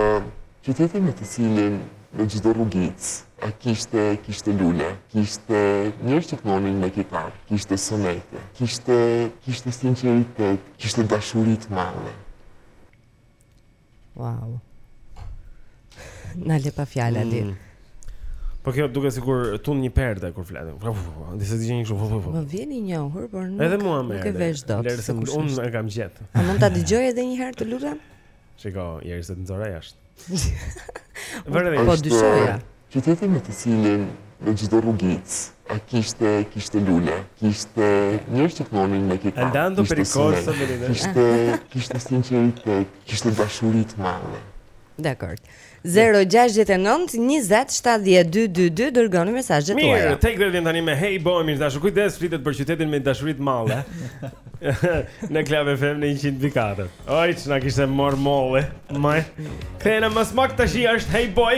qyteti në të cilin në çdo rrugicë ë kishte kishte lule, kishte njerëz që këndonin me kitarë, kishte sonete, kishte kishte sinqeritet, kishte dashuri të madhe. Wow. Na le pa fjalë Ali. Mm. Po kjo duket sikur tund një perde kur flet. Di ça di unë një kështu. Më vjen i njohur, por nuk. Edhe mua më. Nuk e vesh dot. Kurse unë e kam gjet. A mund ta dëgjoj edhe një herë të lutem? Shiko, Jeri, se të nxora jashtë. Vëre dhe. Po dyshoja. Qyteti në të cilin në çdo rrugicë, ë kishte, kishte lule, kishte njerëz që këndonin me kitarë, kishte sonete, kishte, kishte sinqeritet, kishte dashuri të madhe. Dakor. 0692070222 dërgoni mesazhet tuaja. Mirë, teksa vjen tani me Hey Boy, miq të dashur, kujdes flitet për qytetin me dashuri të madhe. në Club FM në 104. Oj, çna kishte marrë malli. Më. Këna më smak tashi është Hey Boy.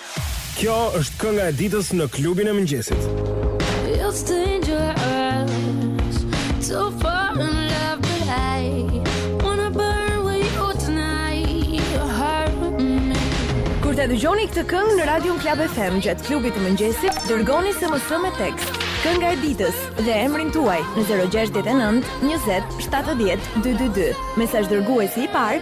Kjo është kënga e ditës në klubin e mëngjesit. It's dangerous to fall in love but I wanna burn with you tonight hurt me Kur ta dëgjoni këtë këngë në Radion Klab FM gjatë klubit të mëngjesit, dërgoni SMS me tekst. Kënga e ditës dhe emrin tuaj në 069 20 70 222. Mesazh dërguesi i parë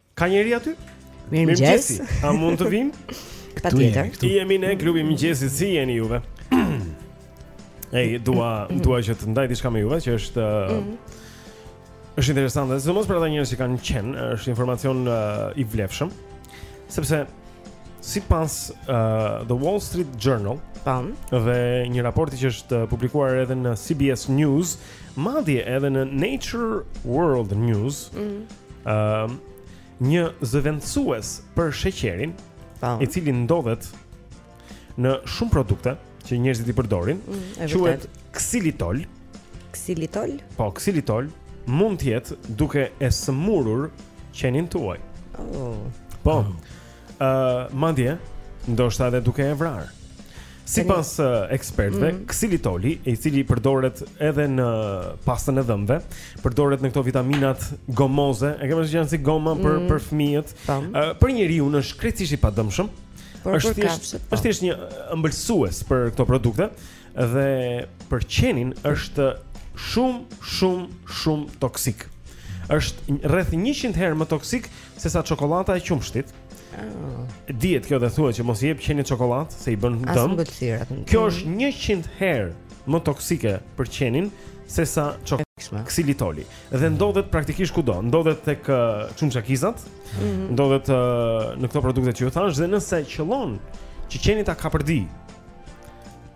Ka njeri aty? Mirëmëngjesi. A mund të vijmë? Patjetër. Jemi në klubin e mëngjesit, si jeni juve? Ej, dua dua që të ndaj diçka me juve, që është mm. është interesante, sidomos për ata njerëz që kanë qen, është informacion uh, i vlefshëm. Sepse sipas uh, The Wall Street Journal, po, dhe një raporti që është publikuar edhe në CBS News, uh, Madje edhe në Nature World News, ëh, mm -hmm. një zëvendësues për sheqerin, po. i cili ndodhet në shumë produkte që njerëzit i përdorin, mm, quhet xylitol. Xylitol? Po, xylitol mund të jetë duke e sëmurur qenin tuaj. Oh. Po. Oh. ë uh, madje ndoshta edhe duke e vrarë. Sipas uh, ekspertëve, mm. ksilitoli, i cili përdoret edhe në pastën e dhëmbëve, përdoret në këto vitaminat gomoze, ato që janë si goma mm. për për fëmijët, uh, për njeriun është krejtësisht i padëmshëm. Është thjesht është po. thjesht një ëmbëlsues për këto produkte, Dhe për qenin është shumë shumë shumë toksik. Është rreth 100 herë më toksik se sa çokollata e qumështit. Oh. Dihet kjo dhe thua që mos i jep qenit çokollatë se i bën dëm. Kjo është 100 herë më toksike për qenin se sa çokollata. Ksilitoli. Dhe ndodhet praktikisht kudo. Ndodhet tek çamçakizat. Mm -hmm. Ndodhet uh, në këto produkte që ju thashë dhe nëse qëllon që qeni ta kapërdijë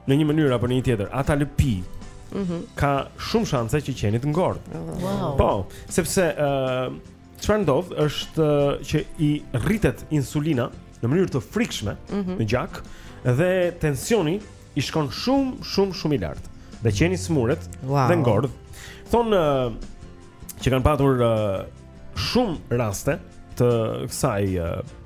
në një mënyrë apo në një tjetër, a ta lëpijë. Mhm. Mm ka shumë shanse që qeni të ngordhë. Wow. Po, sepse ë uh, çfarë ndodh është uh, që i rritet insulina në mënyrë të frikshme mm -hmm. në gjak dhe tensioni i shkon shumë shumë shumë i lartë. Dhe qeni sëmuret wow. dhe ngordh. Thonë uh, që kanë patur uh, shumë raste të kësaj uh,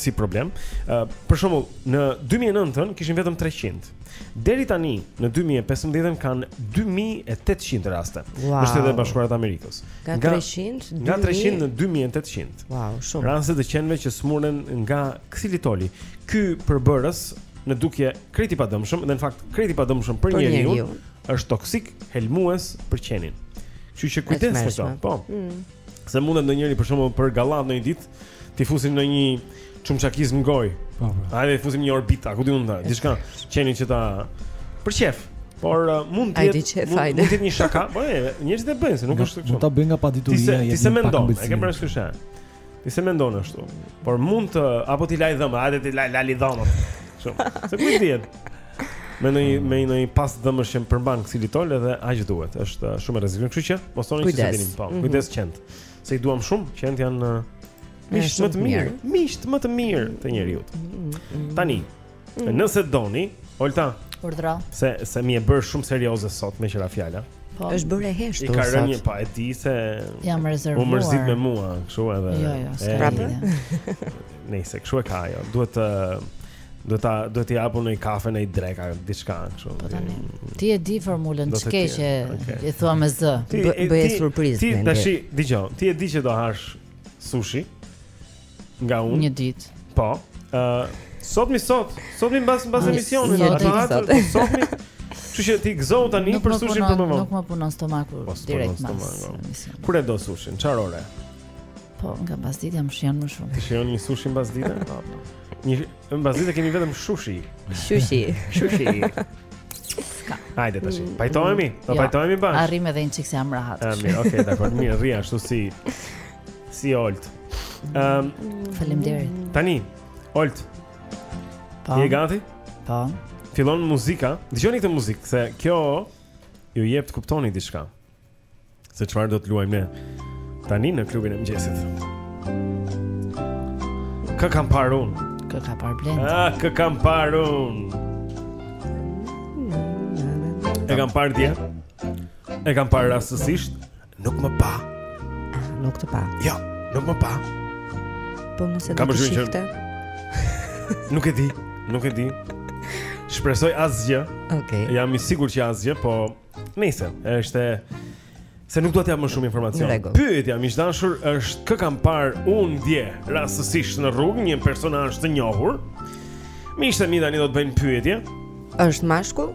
si problem. Uh, për shembull, në 2009-ën kishin vetëm 300. Deri tani në 2015-ën kanë 2800 raste. Wow. Në Shtetet e Bashkuara të Amerikës. Nga, nga 300, 2000... nga 300 në 2800. Wow, shumë. Raste të qenve që sëmuren nga ksilitoli. Ky përbërës në dukje krejt i padëmshëm dhe në fakt krejt i padëmshëm për, për njeriu Është toksik, helmues për qenin. Kështu që kujdes me këto. Po. Mm. Se mundet ndonjëri për shembull për gallatë ndonjë ditë t'i fusin ndonjë çamçakiz në gojë. Po. po. Hajde i fusim një Orbit a, ku di unë ta, diçka qenit që ta për qejf. Por uh, mund të jetë mund të jetë një shaka, po njerëzit e bëjnë se nuk është kështu. Mund ta bëjnë nga padituria e jetës. Ti s'e mendon, e ke parasysh? Ti s'e mendon ashtu. Por mund të apo t'i lajë dhëmbët, hajde t'i lajë lali dhëmbët. Shumë. Se ku dihet. Me një me një pastë dhëmbësh që përmban ksilitol edhe aq duhet. Është uh, shumë i rrezikshëm, kështu që mos thoni s'e dinim po. Mhm. Kujdes qentë. Se i duam shumë, qentë janë uh, miqtë më të mirë, miqtë më të mirë të njeriut. Mhm, mhm, Tani Mm. Nëse doni, Olta. Urdhro. Se se m'je bërë shumë serioze sot meqë ra fjala. Po. Është bërë e heshtur. I ka rënë një pa e di se jam e rezervuar. U mërzit me mua, kështu edhe. Jo, jo, s'ka. Nëse kështu e ka ajo, duhet të do ta do t'i jap unë një kafe, një drekë a diçka kështu. Po tani. Ti e di formulën ç'ke që i thua me zë. Bëj surprizë. Ti tash dëgjo, ti e di që do hash sushi. Nga unë. Një ditë. Po. Ë, uh, sot mi sot, sot mi mbas mbas emisionit, do të thotë, sot mi. Kështu që ti gëzohu tani për sushin për më vonë. Nuk më punon stomaku po, direkt mbas. Kur e do sushin? Çfarë ore? Po, nga mbasditja më shijon më shumë. Ty shijon një sushi mbasdite? Po. Një mbasdite kemi vetëm sushi. Sushi. Sushi. Hajde tash. Mm. Pajtohemi? Do jo, pajtohemi bash. A rrim edhe një çik se jam rehat. Mirë, okay, dakor. Mirë, rri ashtu si Si Olt. Ehm, um, faleminderit. Tani, Olt. Po. Je gati? Po. Fillon muzika. Dëgjoni këtë muzikë, se kjo ju jep të kuptoni diçka. Se çfarë do të luajmë ne tani në klubin e mëngjesit. Kë kam parë unë? Kë ka parë Blendi? Ah, kë kam parë unë? E kam parë dje. E kam parë rastësisht. Nuk më pa. Ah, nuk të pa. Jo, nuk më pa. Po mos e di. Kam shifte. Nuk e di, nuk e di. Shpresoj asgjë. Okej. Okay. Jam i sigurt që asgjë, po nëse është se nuk dua të jap më shumë informacion. Pyetja miq të dashur është kë kam parë unë dje rastësisht në rrugë një personazh të njohur. Miqtë e mi tani do të bëjnë pyetje. Është mashkull?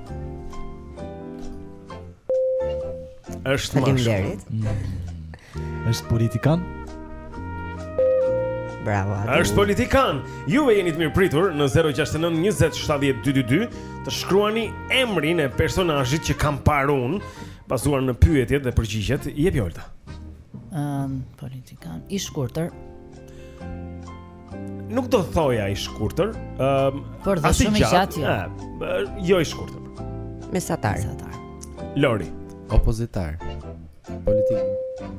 Është mashkull. Faleminderit. Mm. Është politikan? Bravo. Është politikan. Juve jeni të mirëpritur në 069 20 70 222 të shkruani emrin e personazhit që kam parë unë, bazuar në pyetjet dhe përgjigjet, jepi Olta. Ëm um, politikan i shkurtër. Nuk do thoja i shkurtër, ëm, um, por dhe shumë i gjatë. Jo. Eh, jo i shkurtër. Mesatar. Mesatar. Lori, opozitar. Politik.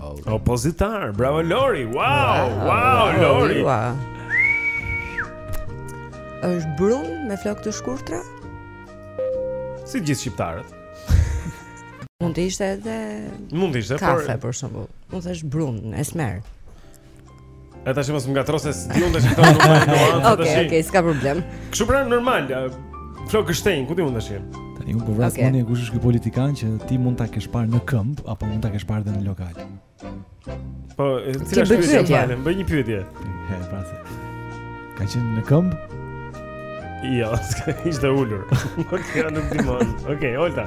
Oh. Opozitar. Bravo Lori. Wow, wow, wow Lori. Wow. Është brun me flokë të shkurtra? Si gjithë shqiptarët. Mund të ishte edhe Mund të ishte, kafe, por për shembull. Mund të thuash brun, esmer. E tashi mos më ngatërro se s'di unë tashi këto nuancat. Okej, okej, s'ka problem. Kështu pra normal, flok gështenjë, ku ti mund tash? Tani unë po vras okay. mendin kush është ky politikan që ti mund ta kesh parë në këmbë apo mund ta kesh parë edhe në lokal. Po, cila është pyetja? Pyetje? Bëj një pyetje. He, pasi. Ka qenë në këmb? Jo, s'ka, ishte ulur. Okej, nuk ndihmon. Okej, okay, Olta.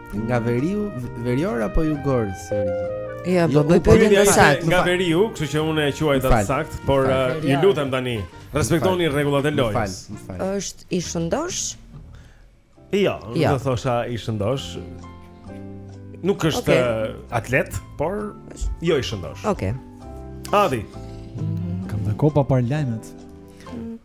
Nga veriu, verior apo jugor si origjinë? Ja, do bëj për një sakt. Nga veriu, kështu që unë e quaj të saktë, por uh, ju lutem tani, respektoni rregullat e lojës. Është i shëndoshë? Jo, nuk jo. do thoja i shëndoshë. Nuk është uh, atlet, por jo i shëndoshë. Okej. Adi. Kam dhe kohë pa parë lajmet.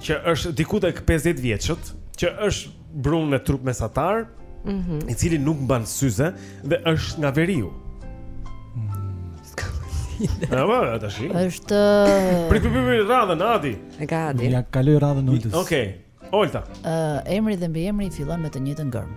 që është diku tek 50 vjeçët, që është brun me trup mesatar, mm -hmm. i cili nuk mban syze dhe është nga veriu. Ja, po, ata shi. Është Pri pri pri radhën Adi. E ka Adi. Ia kaloj radhën Oltës. Okej. Okay. Olta. Ë, uh, emri dhe mbiemri fillon me të njëjtën gërmë.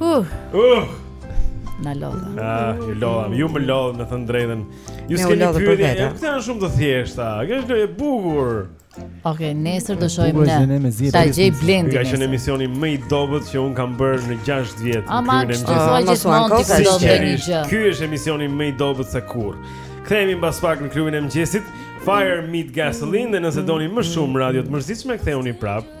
Uh. Uh. Na lodha. Ah, ju lodha. Ju më lodhën me thënë drejtën. Ju s'keni pyetje. Ja, këta janë shumë të thjeshta. Kjo është e bukur. Okej, okay, nesër do shohim ne. Ta gjej Blendi. Ka qenë emisioni më i dobët që unë kam bërë në 6 vjet. Ama kështu thua gjithmonë ti se do të bëni gjë. Ky është emisioni më i dobët se kurrë. Kthehemi mbas pak në klubin e mëngjesit. Fire meet gasoline dhe nëse doni më shumë radio të mërzitshme kthehuni prapë.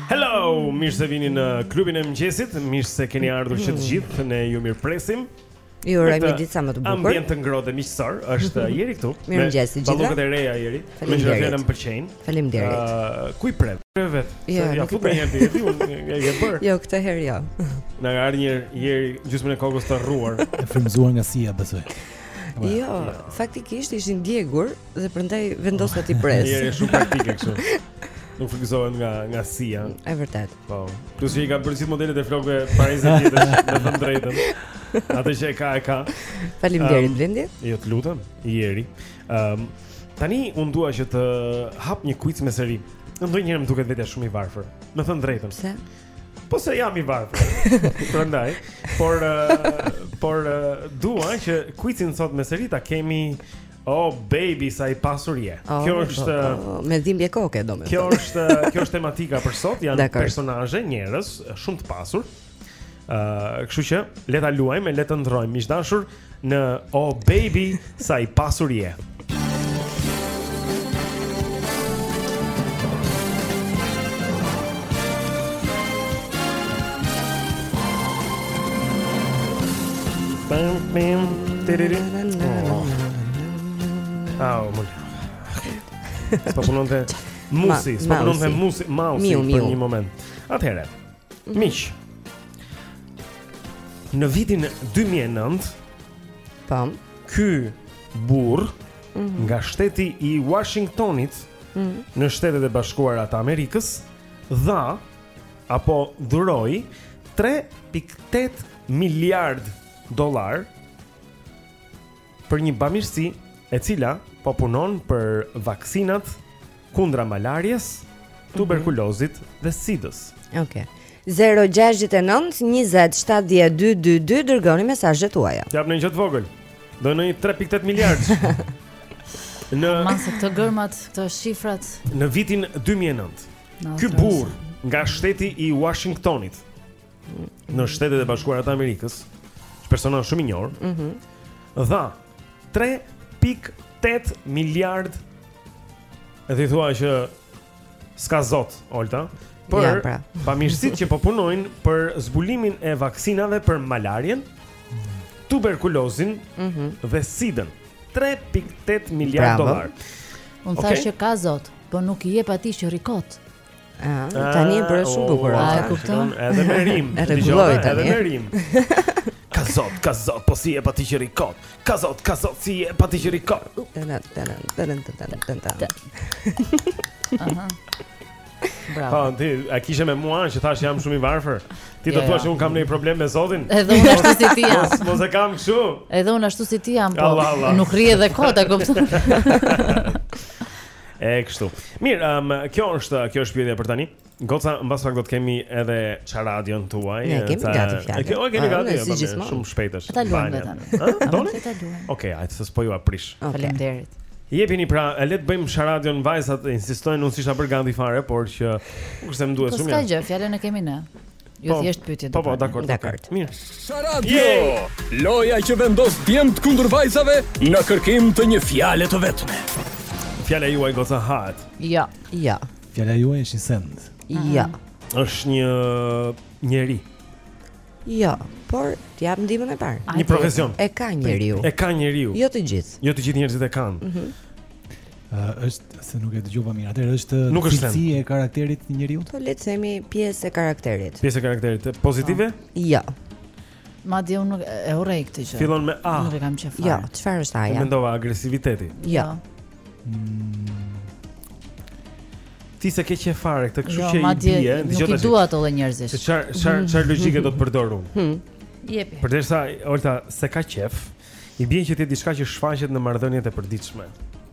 Hello, mirë se vini në klubin e mëngjesit. Mirë se keni ardhur që të gjithë ne ju mirëpresim. Ju urojmë një ditë sa më të bukur. Ambient të ngrohtë dhe miqësor është Jeri uh, këtu. Mirëmëngjes të gjithëve. Balluket e reja Jeri. Meqë vjen më pëlqejnë. Faleminderit. Ë uh, ku i pret? Pres vetë. Jo, ja fut një herë ti, unë e ke bërë. Jo, këtë herë jo. Na ka ardhur një Jeri gjysmën e kokës të rruar. E frymzuar nga Sia besoj. Jo, jo, faktikisht ishin djegur, Dhe prandaj vendosa t'i pres. Je shumë praktike kështu. Nuk frikëzohem nga nga Sia. E vërtetë. Po. Plus që i ka bërë gjithë modelet e flokëve para 20 vjetësh, me të drejtën. Atë që e ka e ka. Faleminderit um, Blendi. Jo, të lutem, Jeri. Ëm um, tani unë dua që të hap një quiz me seri. Ndonjëherë më duket vetja shumë i varfër. Me të drejtën. Pse? Po se jam i varfër. Prandaj, por uh, por uh, dua që quizin sot me seri ta kemi Oh baby sa i pasur je. Oh, kjo është bo, bo, bo. me dhimbje koke domethënë. Kjo është kjo është tematika për sot, janë personazhe, njerëz shumë të pasur. Ëh, uh, kështu që le ta luajmë, le të ndërrojmë miq të dashur në Oh baby sa i pasur je. Au, më lë. S'po punon te musi, s'po punon te musi, mausi për një moment. Atëherë. Mhm. Miq. Në vitin 2009, pam, ky burrë mhm. nga shteti i Washingtonit, mm. në Shtetet e Bashkuara të Amerikës dha apo dhuroi 3.8 miliard dollarë për një bamirësi e cila po punon për vaksinat kundra malaries, mhm. tuberkulozit dhe sidës. Okej. Okay. Zero gjashtëdhjetë e nëntë njëzet shtatëdhjetë dy dy dy dërgoni mesazhet tuaja. Jap në një të vogël. Domethënë 3.8 miliard. në masë këto gërmat, këto shifrat. Në vitin 2009. No, ky burrë nga shteti i Washingtonit në Shtetet e Bashkuara të Amerikës, është personazh shumë i njohur. Mhm. Mm dha 3.8 miliard. Edhe thua që S'ka zot, Olta. Për ja, pra. bamirësit që po punojnë për zbulimin e vaksinave për malarien, tuberkulozin mm -hmm. dhe sidën. 3.8 miliard dollarë. Unë okay. thashë që ka zot, po nuk i jep atij që rri kot. Ah, tani e bëre shumë bukur. Ah, e kupton? Edhe me rimë. E rregulloi tani. Edhe me rimë. Ka zot, ka zot, po s'i jep atij që rri kot. Ka zot, ka zot, s'i jep atij që rri kot Bravo Pa, po, ti, e kishe me mua që thashë jam shumë i varfër Ti do të thua që unë kam një problem me zotin Edhe unë ashtu si ti jam Mos e kam kështu Edhe unë ashtu si ti jam, po nuk rri edhe kot, a kupton E kështu Mirë, um, kjo është, kjo është pyetja për tani Goca, mbas pak do të kemi edhe sharadion tuaj. Ne kemi gati fjalën. Okej, okay, kemi ah, gati. Si gjithmonë. Shumë shpejt është. Ta luajmë vetëm. Ëh? Doni? Ta luajmë. Okej, hajde se s'po jua prish. Faleminderit. Jepini pra, le të bëjmë sharadion vajzat, insistojnë unë s'isha bërë gati fare, por që nuk është se më duhet po shumë. Po s'ka gjë, fjalën e kemi ne. Ju po, thjesht pyetje do. Po, po, dakord. Dakord. Mirë. Sharadio. Loja që vendos djemtë kundër vajzave në kërkim të një fjale të vetme. Fjala juaj goca hahet. Jo, jo. Fjala juaj është një send. Jo. Është një njeri. Jo, por t'ju jap ndihmën e parë. Një profesion. E ka njeriu. E ka njeriu. Jo të gjithë. Jo të gjithë njerëzit e kanë. Ëh. Mhm. Uh, është se nuk e dëgjova mirë. Atëherë është nuk është cilësi e karakterit të njeriut? Po le të themi pjesë e karakterit. Pjesë e karakterit pozitive? Po. Jo. Madje unë e urrej këtë gjë. Fillon me A. Nuk e kam qejf fare. Jo, çfarë është ajo? Mendova agresiviteti. Jo. Mm. Ti s'e ke qejf fare këtë, kështu jo, që i bie, dëgjoj. Nuk i dua ato njerëzish. Se çfar çfar mm. çfar logjike do të përdor unë? Hmm. Jepi. Përderisa Olta s'e ka qejf, i bie që të jetë diçka që shfaqet në marrëdhëniet e përditshme.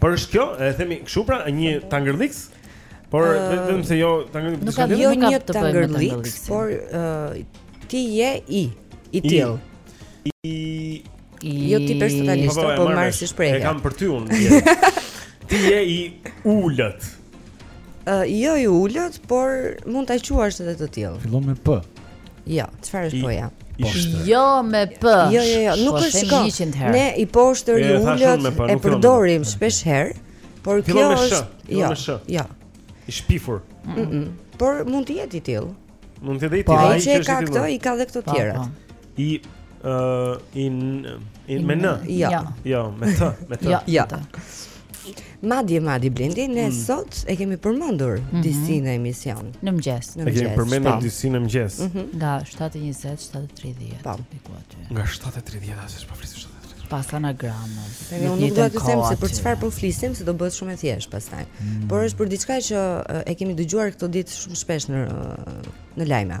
Por është kjo, e themi kështu pra, një tangërllëk? Por uh, vetëm se jo tangërllëk. Nuk ka jo një tangërllëk, por uh, ti je i i tillë. I, i, i jo ti personalisht, po, po, po, po marr si shprehje. E kam për ty unë. ti je i ulët. Ëh, jo i ulët, por mund ta quash edhe të tillë. Fillon me P. Jo, çfarë është P-ja? Jo me P. Jo, jo, jo, nuk po, është kjo. Ne i poshtër i ulët e përdorim shpesh herë, por kjo është jo. Jo. I shpifur. Por mund të jetë i tillë. Mund të jetë i tillë. Po ai që ka këto, i ka edhe këto tjerat. I in in me në. Jo. Jo, jo me të, me të. Jo, jo. Madje Madje Blendi ne mm. sot e kemi përmendur mm -hmm. në emision. Në mëngjes. Në mëngjes. E kemi përmendur po. disi në mëngjes. Mm -hmm. Nga 7:20, 7:30. Po. Nga 7:30 po flisnim 7:30 pas anagramës. Unë nuk dua të them se për çfarë po flisim, se do bëhet shumë e thjeshtë pastaj. Mm. Por është për diçka që e kemi dëgjuar këto ditë shumë shpesh në në lajme.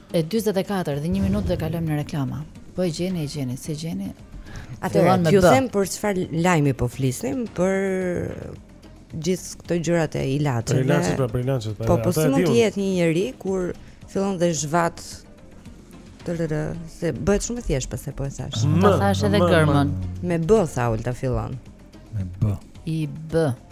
E dyzet e katër dhe një minutë dhe kalojmë në reklama. Po e gjeni, e gjeni, s'e gjeni. Është me b. Ju them për çfarë lajmi po flisnim, për gjithë këto gjërat e ilaçeve. Për ilaçet, pra, për ilaçet. Po, po si mund të jetë një njeri kur fillon dhe zhvat tërë se bëhet shumë e thjeshtë pas po e thashë. Ta thashë edhe germën. Me b tha Olta fillon. Me b. I b.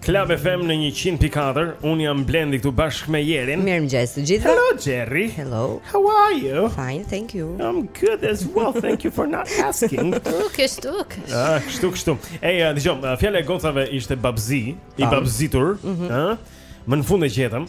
Club FM në 100.4 Unë jam Blendi këtu bashkë me Jerin Mirëmëngjes të gjithëve Hello Jerry Hello How are you? Fine, thank you I'm good as well, thank you for not asking Kështu, kështu ah, kështu, kështu E, uh, di shumë, uh, fjala e gocave ishte babëzi I ah. babëzitur mm -hmm. uh, Më në fund e gjetëm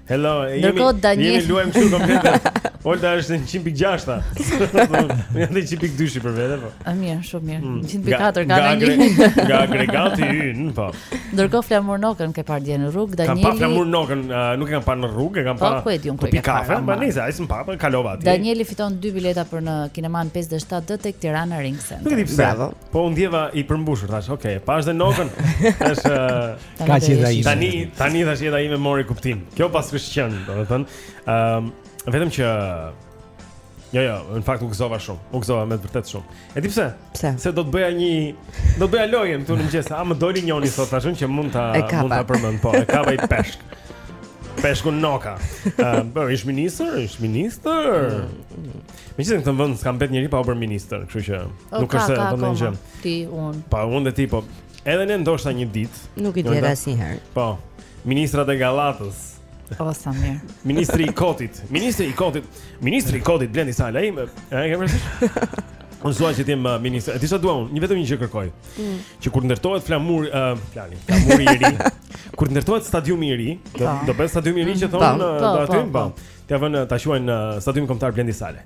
Hello, e jemi, Ndërkohë Daniel jemi luajmë kështu komplet. Olta është 100.6-a. Unë jam 100.2-shi për vete, po. Ë mirë, shumë mirë. Mm. 100.4 ka nga një. Nga agregati ynë, po. Ndërkohë Flamur Nokën ke parë dje në rrugë, Danieli. Kam parë Flamur Nokën, uh, nuk e kam parë në rrugë, e kam po, parë. Po, ku e di unë ku e ke parë? Kafe, më nice, ai s'm pa, po kalova atje. Danieli fiton dy bileta për në Kinemanë 5 7D tek Tirana Ring Center. Nuk e di pse. Po u ndjeva i përmbushur thashë. Okej, okay, pashë dhe Nokën. Është uh, Ka që jeta ime. Tani, tani thashë jeta ime mori kuptim. Kjo paskësh qenë, domethënë, ëm ehm, um, vetëm që Jo, jo, në fakt u gëzova shumë. U gëzova me vërtetë shumë. E di pse? Pse? Se do të bëja një do të bëja lojën këtu në mëngjes. A më doli njëri sot thashë unë që mund ta mund ta përmend, po, e kapa një peshk. Peshku Noka. Ëm, uh, po, ish ministër, ish ministër. Meqë në këtë vend s'ka mbet njeri pa u bërë ministër, kështu që nuk është se do të ndihem. Ti, unë. Pa unë dhe ti po. Edhe ne ndoshta një ditë. Nuk i dihet asnjëherë. Po. Ministrat e Gallatës. O sa mirë. Ministri i Kotit, ministri i Kotit, ministri i Kotit Blendi Salaj, më, e ke vërtetë? Unë s'dua që t'jem uh, ministër, e di ça dua unë, një vetëm një gjë kërkoj mm. Që kur ndërtohet flamur, uh, flani, flamur i ri Kur ndërtohet stadium i ri, do, po. do bëhet stadium i ri që thonë, mm. uh, do aty, ba po, po, T'ia vënë, ta quajnë uh, stadiumi kombëtar Blendi Salaj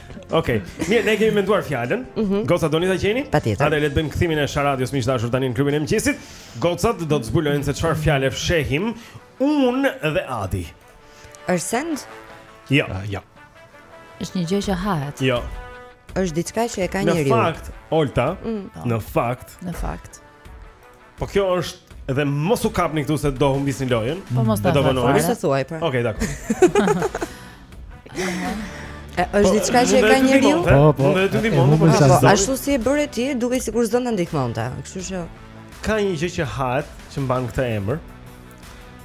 Okej. Okay. Mirë, ne kemi menduar fjalën. Mm -hmm. Goca doni ta gjeni? Patjetër. Atëherë le të bëjmë kthimin e Sharadios miq të dashur tani në klubin e mëngjesit. Gocat do të zbulojnë se çfarë fjale fshehim unë dhe Adi. Është send? Jo. Uh, jo. Është një gjë që hahet. Jo. Është diçka që e ka njeriu. Në fakt, Olta, mm. Po. në fakt. Në fakt. Po kjo është edhe mos u kapni këtu se do humbisni lojën. Po mos ta bëni. Po s'e thua pra. Okej, dakord. Është po, diçka që e ka njeriu? Po, po. Më ndihmon, po sa. Po, ashtu si e bëre ti, dukej sikur s'do ta ndihmonte. Kështu që ka një gjë që hahet që mban këtë emër.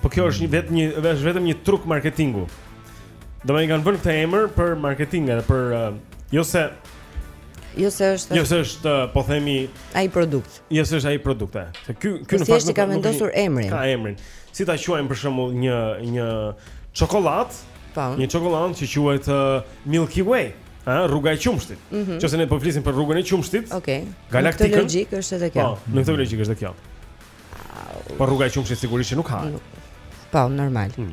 Po kjo është një vetë një është vetëm një truk marketingu. Domethënë kanë vënë këtë emër për marketing edhe për uh, jo se jo se është jo se është uh, po themi ai produkt. Jo se është ai produkt e. Se ky ky në fakt ka vendosur emrin. Ka emrin. Si ta quajmë për shembull një një çokollatë? Po. Një çokollatë që quhet uh, Milky Way, ë, rruga e qumështit. Mm -hmm. Nëse ne po flisim për rrugën e qumështit. Okej. Okay. Galaktikën. Në logjikë është edhe kjo. Po, në këtë logjikë është edhe kjo. Po rruga e qumështit sigurisht që nuk hahet. Po, normal. Hmm.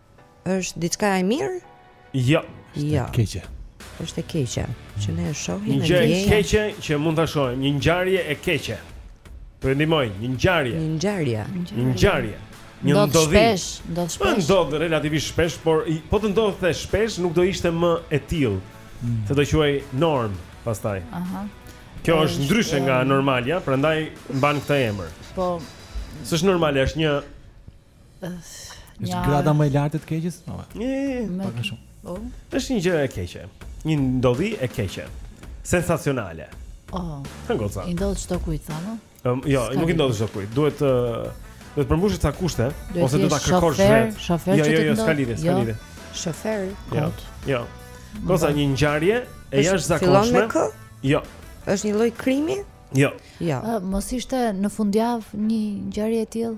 Është diçka e mirë? Jo. Është e jo. keqe. Është e keqe. Që ne e shohim një gjë e keqe që mund ta shohim, një ngjarje e keqe. Po e ndihmoj, një ngjarje. Një ngjarje. Një ngjarje. Një ndodhi. Ndodh shpesh, ndodh shpesh. Po ndodh relativisht shpesh, por po të ndodhte shpesh nuk do ishte më e tillë. Mm. Se do quhej normë pastaj. Aha. Kjo është ndryshe nga normalja, prandaj mban këtë emër. Po. S'është normale, është një Është grada më e lartë e të keqes? Po. Pak më shumë. Po. Është një gjë e keqe. Një ndodhi e keqe. Sensacionale. Oh. Ka goca. I ndodh çdokujt thonë? Um, jo, nuk i ndodh çdokujt. Duhet të uh, duhet të përmbushë ca kushte ose do ta kërkosh vetë. Shofer, jo, jo, jo, s'ka lidhje, s'ka jo. lidhje. Shofer. Jo. Jo. Goca një ngjarje e jashtëzakonshme. Jo. Është një lloj krimi? Jo. Jo. Mos ishte në fundjavë një ngjarje e tillë?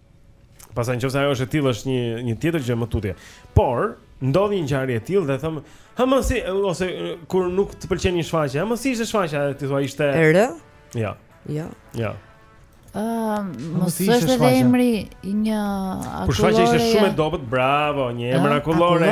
Pastaj nëse ajo është e tillë është një një tjetër gjë më tutje. Por ndodh një ngjarje e tillë dhe them, "A më si ose kur nuk të pëlqen një shfaqje, a, më si ishte shfaqja ti thua ishte E rë? Jo. Jo. Jo. Ëm, mos është edhe emri i një akullore. Kur shfaqja ishte shumë e dobët, bravo, një emër akullore.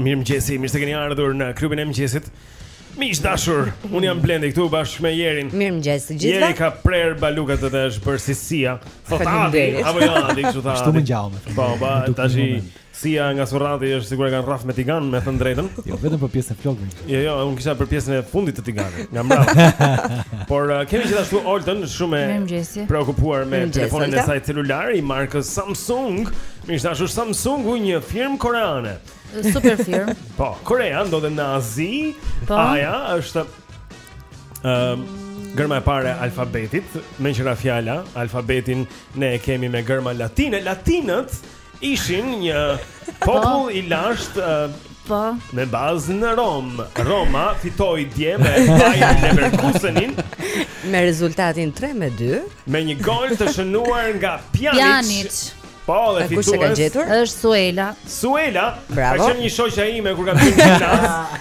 Mirëmëngjesi, mirë se keni ardhur në klubin e mëngjesit miq të dashur, unë jam Blendi këtu bashkë me Jerin Mirëmëngjesi të gjithëve Jeri ka prerë balluket dhe është bërë si Sia thotë Adi, apo jo Adi, që tha Adi Shtu më gjallë me të Po, ba, të ashi Si ai nga surrati është sikur e kanë rraf me tigan, me thënë drejtën. Jo vetëm për pjesën e flokëve. Jo, jo, unë e kisha për pjesën e fundit të tiganit, nga mbrapa. Por uh, kemi gjithashtu Oltën shumë e preokupuar me telefonin e saj celular i markës Samsung. Miq të dashur, Samsungu një firmë koreane. Super firmë. po, Korea ndodhet në Azi. Po. Aja është ëm ehm, um, gërma e parë e alfabetit, meqë ra fjala, alfabetin ne e kemi me gërma latine, latinët Ishin një popull i lashtë uh, Po. Me bazë në Romë. Roma fitoi dje me Bayern Leverkusenin me rezultatin 3-2 me një gol të shënuar nga Pjanic. Pjanic. Po, dhe fitues. Kush e ka gjetur? Është Suela. Suela. Bravo. Ka qenë një shoqja ime kur kam qenë në klasë.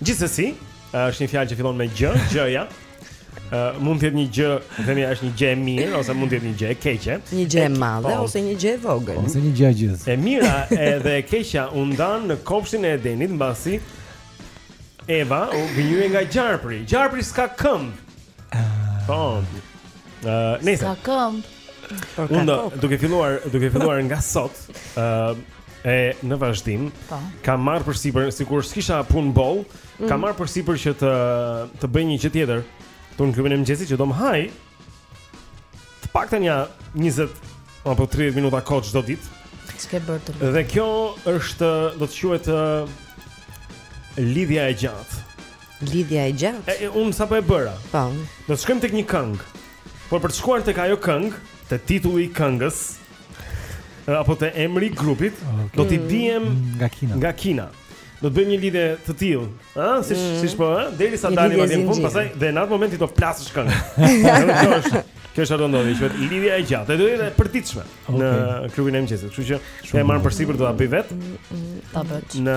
Gjithsesi, është një fjalë që fillon me gj, gjëja. Ë uh, mund të jetë një gjë, themi është një gjë e mirë ose mund të jetë një gjë e keqe. Një gjë e madhe po. ose një gjë e vogël. Ose një gjë e gjithë. E mira edhe e keqja u ndan në kopshtin e Edenit mbasi Eva u gënjye nga gjarpri. Gjarpri s'ka këmbë. Ah. Po. Ë, uh, nëse. S'ka këmbë. Unë duke filluar, duke filluar nga sot, ë uh, e në vazhdim, po. kam marr përsipër sikur s'kisha pun boll, mm. kam marr përsipër që të të bëj një gjë tjetër. Tu në klubin e mëngjesit që do më haj. Të paktën ja 20 apo 30 minuta kohë çdo ditë. Ç'ke bërë të Dhe kjo është do të quhet lidhja e gjatë. Lidhja e gjatë. Unë sapo e bëra. Po. Do të shkojmë tek një këngë. Por për të shkuar tek ajo këngë, te titulli i këngës apo te emri i grupit, okay. do t'i biem nga Kina. Nga Kina. Do të bëjmë një lidhje të tillë, ë, si mm. si po, ë, derisa dalim atje në fund, pastaj dhe në atë moment i do plasësh këngën. Kjo është Kjo është ajo, do jetë lidhja e gjatë, do jetë e përditshme okay. në klubin e mëngjesit. Kështu që e marr përsipër do ta bëj vet. Ta bëj. Në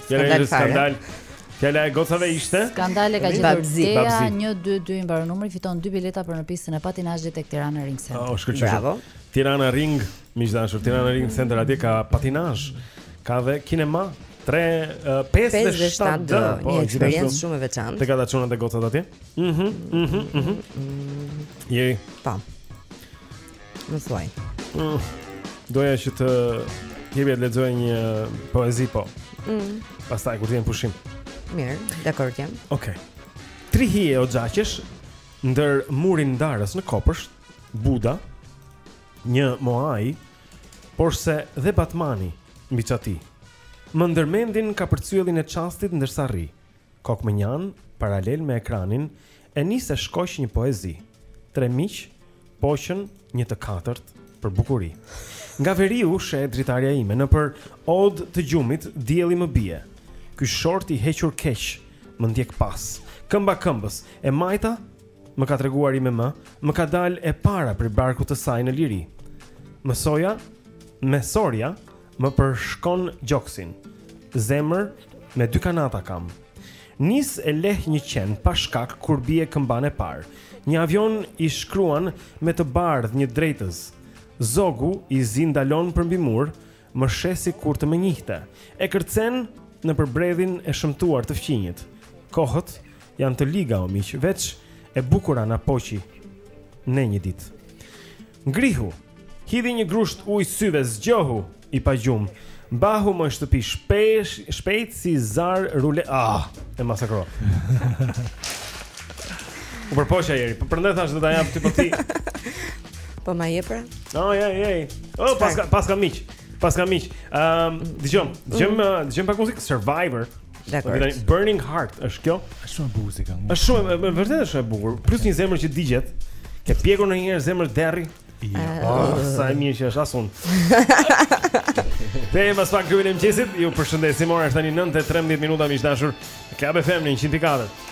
Skandal skandal. Fjala e gocave ishte Skandale ka gjetur Babzi. Babzi. 122 i mbaron numri, fiton dy bileta për në pistën e patinazhit tek Tirana Ring Center. Oh, shkëlqyer. Bravo. Tirana Ring, miq të dashur, Tirana Ring Center atje ka patinazh, ka dhe kinema, 3 5 dhe 7 dë, po, një eksperiencë shumë e veçantë. Të kam çuar edhe gocat atje? Mhm, mhm, mhm. Jeri. Pa. Më thuaj. Mm. Doja që si fillim të lexoj një poezi po. Mm. Pastaj kur të jem pushim. Mirë, dakor jam. Okej. Okay. Tri hije oxhaqesh ndër murin ndarës në kopsht, Buda, një moai, porse dhe Batmani mbi çati. Më ndërmendin kapërcyellin e çastit ndërsa rri. Kokëmënjanë,, paralel me ekranin, e nis e shkoq një poezi. Tre miq poqën një të katërt për bukuri. Nga veriu, sheh dritarja ime, nëpër odë të gjumit, dielli më bie. Ky short i hequr keq më ndjek pas, këmba këmbës, e majta, më ka treguar ime ëmë, më ka dalë e para prej barkut të saj në liri. Mesorja, mesorja, Më përshkon gjoksin Zemër me dy kanata kam Nis e leh një qen pa shkak kur bie këmbanë e parë. Një avion i shkruan me të bardhë një drejtëz. Zogu i zi ndalon përmbi mur, më sheh sikur të më njihte. E kërcen nëpër bredhin e shëmtuar të fqinjit. Kohët janë të liga o miq, veç e bukura na poqi ne një ditë. Ngrihu, hidhi një grusht ujë syve, zgjohu i pagjumë. Mbahu moj shtëpi shpesh, shpejt si zar rule. Ah, e masakrove. U përpoqa ieri, po prandaj thashë do ta jap ti po ti. Po ma jep pra? Oh, ja, ja. Oh, paska paska miq. Paska miq. Ehm, um, dëgjom, dëgjom, mm. dëgjom pak muzikë Survivor. Dakor. Burning Heart është kjo? Është shumë e bukur si këngë. Është shumë e vërtetë është e bukur. Plus një zemër që digjet. Ke pjekur ndonjëherë zemër derri? Jo. Ja. Ah, oh, ah. sa e mirë që është asun. Te mas pak kryenim qesit, ju përshëndesim ora është tani 9:13 minuta miq të dashur. Club FM 104.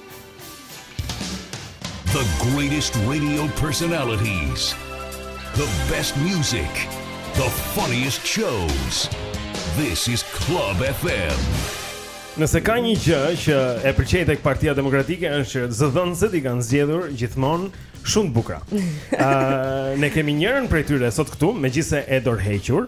The greatest radio personalities. The best music. The funniest shows. This is Club FM. Nëse ka një gjë që e pëlqej tek Partia Demokratike është që zëdhënëset i kanë zgjedhur gjithmonë shumë të bukura. Ëh, ne kemi njërën prej tyre sot këtu, megjithëse e dorëhequr.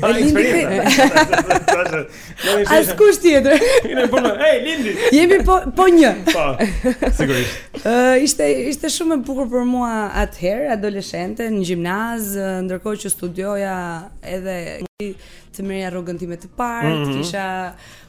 Pa lindi këtë. Askush tjetër. Ne po, hej Lindi. Jemi po po një. Po. Sigurisht. Ë ishte ishte shumë e bukur për mua atëherë adoleshente në gjimnaz, ndërkohë që studioja edhe të merrja rrogën time të parë, mm -hmm. kisha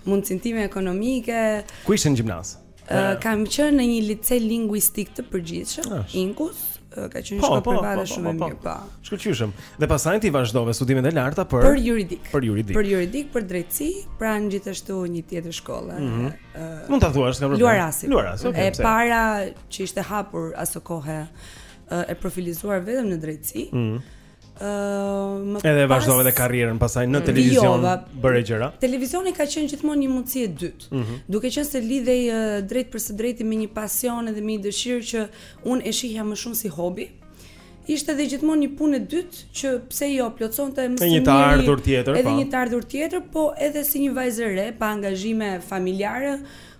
mundësinë time ekonomike. Ku ishe në gjimnaz? Uh, kam qenë në një lice linguistik të përgjithshëm, ah, Inkus, uh, ka qenë një shkollë private shumë e mirë, po. Shkëlqyshëm. Dhe pastaj ti vazhdove studimet e larta për për juridik. Për juridik. Për juridik, për drejtësi, pranë gjithashtu një tjetër shkolle. Mm -hmm. uh, Mund ta thuash s'ka problem. Luarasi. Luarasi. Okay, e para që ishte hapur asokohe e profilizuar vetëm në drejtësi. Mm -hmm. Ëm uh, edhe vazhdove pas... dhe karrierën pasaj në mm. televizion jo, bëre gjëra. Televizioni ka qenë gjithmonë një mundësi e dytë. Mm -hmm. Duke qenë se lidhej uh, drejt për së drejti me një pasion edhe me një dëshirë që unë e shihja më shumë si hobi. Ishte edhe gjithmonë një punë e dytë që pse jo plotësonte më së miri. Një të ardhur tjetër, po. Edhe një të ardhur tjetër, po edhe si një vajzë e re pa angazhime familjare,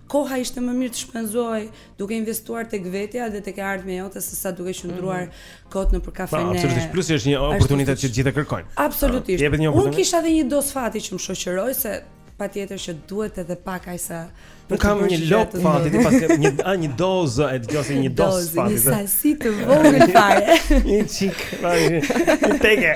Koha ishte më mirë të shpenzohej duke investuar tek vetja dhe tek e ardhmja jote se sa duke qëndruar mm -hmm. kot nëpër kafene. Po, absolutisht. Plus është një oportunitet që të gjithë e kërkojnë. Absolutisht. Uh, Unë kisha edhe një dozë fati që më shoqëroi se patjetër që duhet edhe pak ai sa Nuk kam një lopë fati, ti pas një a një dozë, e dëgjoj se një dozë fati. Një sasi të vogël fare. Një çik, një teke.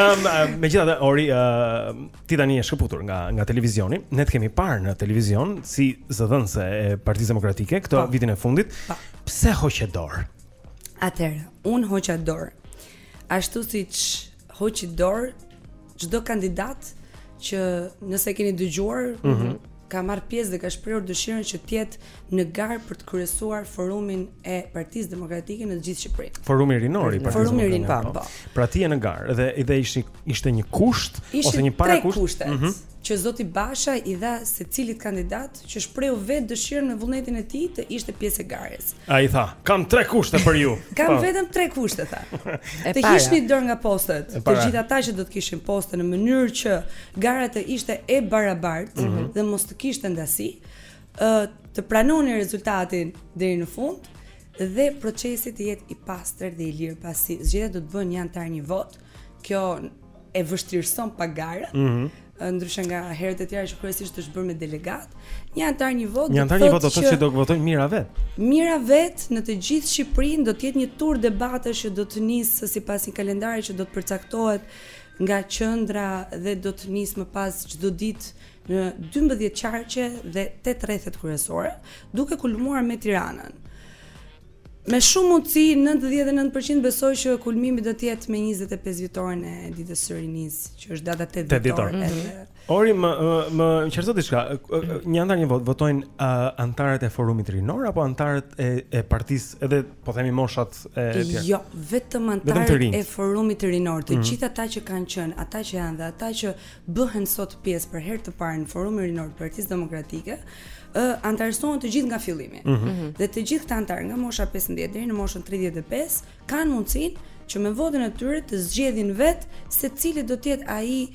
Ehm, megjithatë, ori, uh, ti tani je shkëputur nga nga televizioni. Ne të kemi parë në televizion si zëdhënëse e Partisë Demokratike këtë po. Po. vitin e fundit. Po. Po. Pse hoqe dorë? Atëherë, unë hoqa dorë. Ashtu siç hoqi dorë çdo kandidat që nëse keni dëgjuar mm -hmm. ka marrë pjesë dhe ka shprehur dëshirën që të jetë në garë për të kryesuar forumin e Partisë Demokratike në të gjithë Shqipërinë. Forumi rinor i Partisë. Forumi rinor po, po. Pra ti je në garë dhe dhe ishte ishte një kusht Ishin ose një parakusht. Ishin tre kushte. Mm -hmm që zoti Basha i dha secilit kandidat që shprehu vetë dëshirën me vullnetin e tij të ishte pjesë e garës. Ai tha, kam tre kushte për ju Kam po. vetëm tre kushte, tha Të hiqni dorë nga postet Të gjithë ata që do të kishin poste Në mënyrë që gara të ishte e barabartë mm -hmm. Dhe mos të kishte ndasi Të pranoni rezultatin deri në fund Dhe procesi të jetë i pastër dhe i lirë Pasi zgjedhjet do të bëhen një anëtar një votë Kjo e vështirëson pak garën. Ëh. Mm Ndryshe nga herët e tjera që kryesisht është bërë me delegatë, një anëtar një votë. Një anëtar një votë do të thotë se do të votojnë mijëra vetë. Mijëra vetë në të gjithë Shqipërinë do të jetë një tur debatesh që do të nisë sipas një kalendari që do të përcaktohet nga qendra dhe do të nisë më pas çdo ditë në 12 qarqe dhe 8 rrethet kryesore, duke kulmuar me Tiranën. Me shumë mundësi, nëntëdhjetë e nëntë për qind, besoj që kulmimi do të jetë me njëzet e pesë vjetorin e ditës së rinisë, që është data tetë Tetë dhjetor. dhjetor. edhe- Mhm. Ori më më, më qartëso diçka. ë, ë, ë, Një anëtar një votë votojnë ë, anëtarët e forumit rinor apo anëtarët e e partisë edhe po themi moshat e tjera. Jo, vetëm Vetëm të anëtarët rinjtë. e forumit rinor, të Mhm. gjithë ata që kanë qenë, ata që janë dhe ata që bëhen sot pjesë për herë të parë në forumin rinor të Partisë Demokratike, ë anëtarësohen të gjithë nga fillimi. Mm -hmm. Dhe të gjithë këta anëtarë nga mosha 15 deri në moshën 35 kanë mundësinë që me votën e tyre të zgjedhin vetë se cili do të jetë ai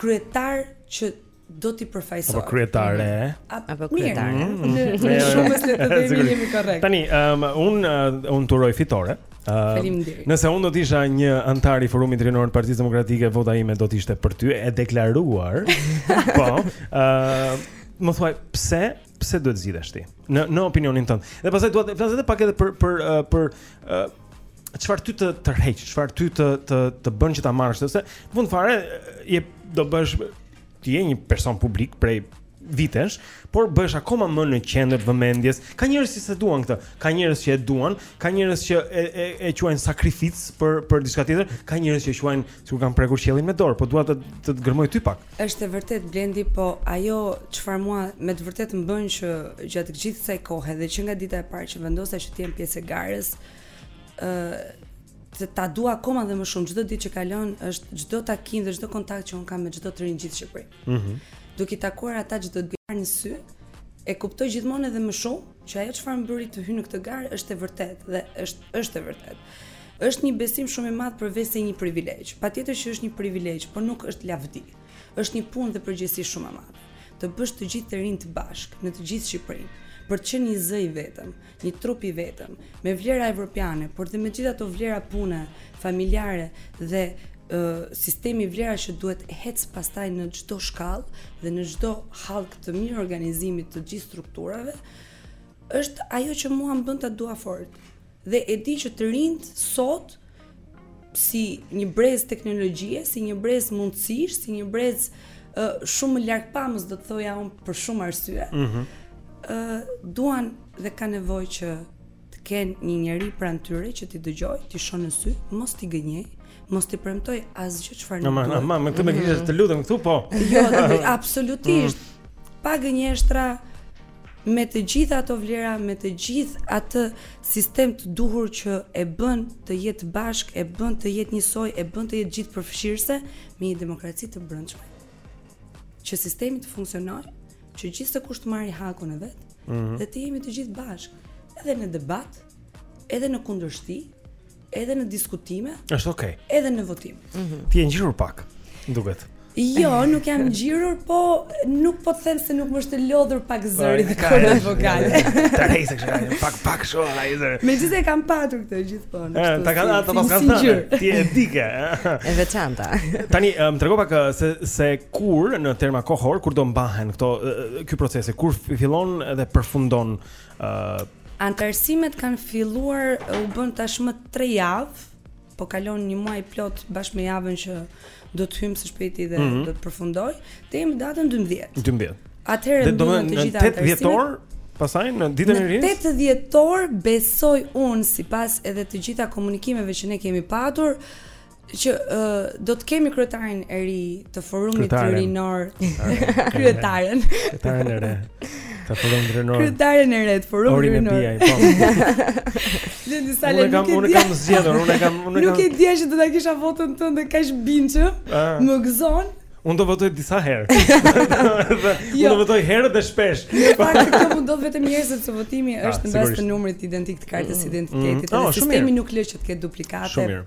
kryetar që do t'i përfaqësojë. Apo kryetare. Mhm. Apo kryetare. Mhm. Mhm. Ne shumë se të jemi korrekt. Tani, um, un uh, un t'uroj fitore. Faleminderit. Nëse unë do të isha një anëtar i Forumit Rinor të Partisë Demokratike, vota ime do të ishte për ty e deklaruar. po. Ëh, Më thuaj pse pse duhet të zgjidhesh ti? Në në opinionin tënd. Dhe pastaj dua të flas edhe pak edhe për për uh, për uh, çfarë ty të tërheq, çfarë ty të të të bën që ta marrësh ose në fund fare je do bësh ti je një person publik prej vitesh, por bëhesh akoma më në qendër të vëmendjes. Ka njerëz që s'e duan këtë, ka njerëz që e duan, ka njerëz që e e, e quajnë sakrificë për për diçka tjetër, ka njerëz që e quajnë Sikur kanë prekur qiellin me dorë, po dua të të gërmoj ty pak. Është e vërtetë Blendi, po ajo çfarë mua me të vërtetë më bën që gjatë gjithë kësaj kohe dhe që nga dita e parë që vendosa që të jem pjesë e garës, ë të ta dua akoma dhe më shumë çdo ditë që kalon është çdo takim dhe çdo kontakt që un kam me çdo të ri në gjithë Shqipërinë. Mhm. Mm Duke i takuar ata çdo ditë në sy, e kuptoj gjithmonë edhe më shumë Që ajo çfarë më bëri të hyj në këtë garë është e vërtetë dhe është është e vërtetë. Është një besim shumë i madh përveç se një privilegj. Patjetër që është një privilegj, por nuk është lavdi. Është një punë dhe përgjegjësi shumë e madhe. Të bësh të gjithë të rinjtë bashkë në të gjithë Shqipërinë, për të qenë një zë i vetëm, një trup i vetëm, me vlera evropiane, por dhe me gjithë ato vlera pune, familjare dhe uh, sistemi vlerash që duhet të ecë pastaj në çdo shkallë dhe në çdo hall të mirorganizimit të gjithë strukturave, është ajo që mua më bën ta dua fort. Dhe e di që të rinjtë sot, si një brez teknologjie, si një brez mundësish, si një brez uh, shumë largpamës, do të thoja unë për shumë arsye, mm -hmm. uh, duan dhe kanë nevojë që të kenë një njeri pranë tyre që t'i dëgjojë, t'i shohë në sy, mos t'i gënjejë, mos t'i premtojë asgjë çfarë nuk do. Ma, me këtë më kishe të lutem këtu po. Jo, absolutisht. Mm. Pa gënjeshtra me të gjitha ato vlera, me të gjithë atë sistem të duhur që e bën të jetë bashkë, e bën të jetë njësoj, e bën të jetë gjithëpërfshirëse me një demokraci të brendshme. që sistemi të funksionojë, që gjithsekush të marri hakun e vet, mm -hmm. dhe të jemi të gjithë bashkë, edhe në debat, edhe në kundërshti, edhe në diskutime, është okay. edhe në votim. Mm -hmm. Ti je ngjirur pak, duket. Jo, nuk jam ngjirur, po nuk po të them se nuk më është lodhur pak zëri dhe kordat vokale. Ta rejse kështë, pak, pak shumë, ai zëri. Megjithëse e kam patur këtë gjithë. Po, eh, ta kanë ata pas kanë thënë. Ti e di ke. E veçanta. Tani eh, më trego pak eh, se se kur në terma kohor kur do mbahen këto ky procesi, kur fillon dhe përfundon ë Antarësimet kanë filluar u bën tashmë 3 javë, po kalon një muaj plot bashkë me javën që do të hyjmë së shpejti dhe mm -hmm. do të përfundojë deri në datën 12. 12. Atëherë do të të gjitha anëtarësimet. 8 dhjetor, pastaj në ditën e rinisë. 8 dhjetor besoj unë sipas edhe të gjitha komunikimeve që ne kemi patur që uh, do të kemi kryetarin e ri të forumit rinor kryetaren kryetaren e re Të forumit rinor. Kryetaren e re të forumit rinor. Orin e po. Blendi sa le nuk e di. Unë e kam zgjedhur, unë kam unë kam. Nuk e di që do ta kisha votën tënde kaq bindshëm. Ah. Më gëzon. Unë do votoj disa herë. Unë do votoj herët dhe shpesh. Në fakt këtu mund vetëm një herë se votimi ah, është në bazë të numrit identik të kartës mm, identitetit. Mm, mm. Oh, sistemi nuk lë që të ketë duplikate. Shumë mirë.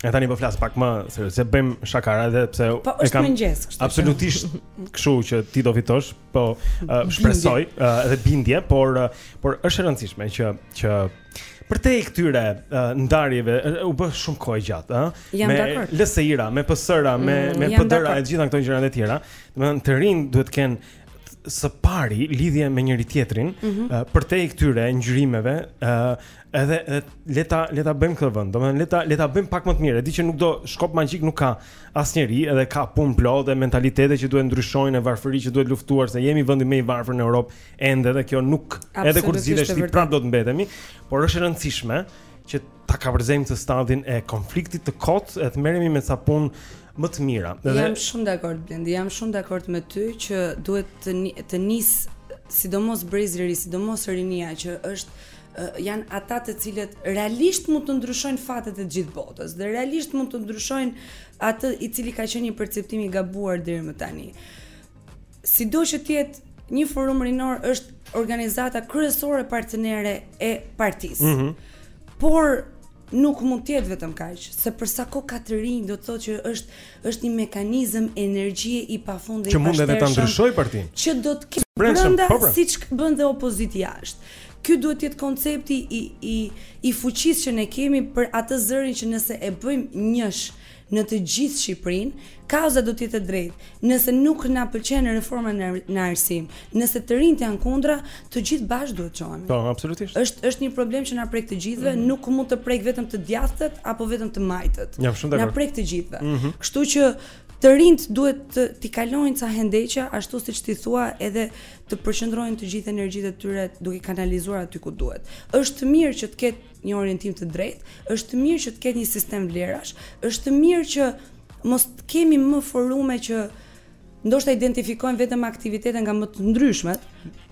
E tani po flas pak më seriozisht, se bëjmë shakara edhe pse po, e kam mëngjes, kështu. Absolutisht kështu që ti do fitosh, po uh, shpresoj uh, edhe bindem, por uh, por është e rëndësishme që që përtej këtyre uh, ndarjeve uh, u bë shumë kohë gjatë, ëh, uh, me LSI-ra, me PS-ra, mm, me me PD-ra e gjitha këto gjëra të tjera. Domethënë të rinjtë duhet të kenë së pari lidhje me njëri tjetrin mm -hmm. uh, përtej këtyre ngjyrimeve, ëh, uh, Edhe edhe le ta le ta bëjmë këtë vend. Domethënë le ta le ta bëjmë pak më të mirë. E di që nuk do shkop magjik nuk ka asnjëri, edhe ka punë plot e mentalitete që duhet ndryshojnë, varfëri që duhet luftuar se jemi vendi më i varfër në Europë ende dhe kjo nuk Absolut, edhe kur zgjidhesh ti prapë do të mbetemi, por është e rëndësishme që ta kapërcejmë këtë stadin e konfliktit të kotë e të merremi me ca punë më të mira. Dhe... Jam shumë dakord Blendi, jam shumë dakord me ty që duhet të të nisë sidomos brezi i ri, sidomos rinia që është janë ata të cilët realisht mund të ndryshojnë fatet e gjithë botës dhe realisht mund të ndryshojnë atë i cili ka qenë një perceptim i gabuar deri më tani. Sido që të jetë, një forum rinor është organizata kryesore partnere e partisë. Mm -hmm. Por nuk mund të jetë vetëm kaq, se për sa kohë ka të rinj do të thotë që është është një mekanizëm energjie i pafund që mund edhe ta ndryshojë partinë. Që do të ketë brenda po, po. siç bën dhe opozita jashtë. Ky duhet të jetë koncepti i i i fuqisë që ne kemi për atë zërin që nëse e bëjmë njësh në të gjithë Shqipërinë, kauza do të jetë e drejtë. Nëse nuk na pëlqen reforma në në arsim, nëse të rinjtë janë kundra, të gjithë bashkë duhet çohemi. Po, absolutisht. Është është një problem që na prek të gjithëve, mm -hmm. nuk mund të prekë vetëm të djathtët apo vetëm të majtët. Jam shumë dakord. Na prek të gjithëve. Mm -hmm. Kështu që të rinjtë duhet të t'i kalojnë ca hendeqe ashtu siç ti thua edhe të përqendrojnë të gjithë energjitë e tyre duke i kanalizuar aty ku duhet. Është mirë që të ketë një orientim të drejtë, është mirë që të ketë një sistem vlerash, është mirë që mos të kemi më forume që ndoshta identifikojnë vetëm aktivitete nga më të ndryshmet,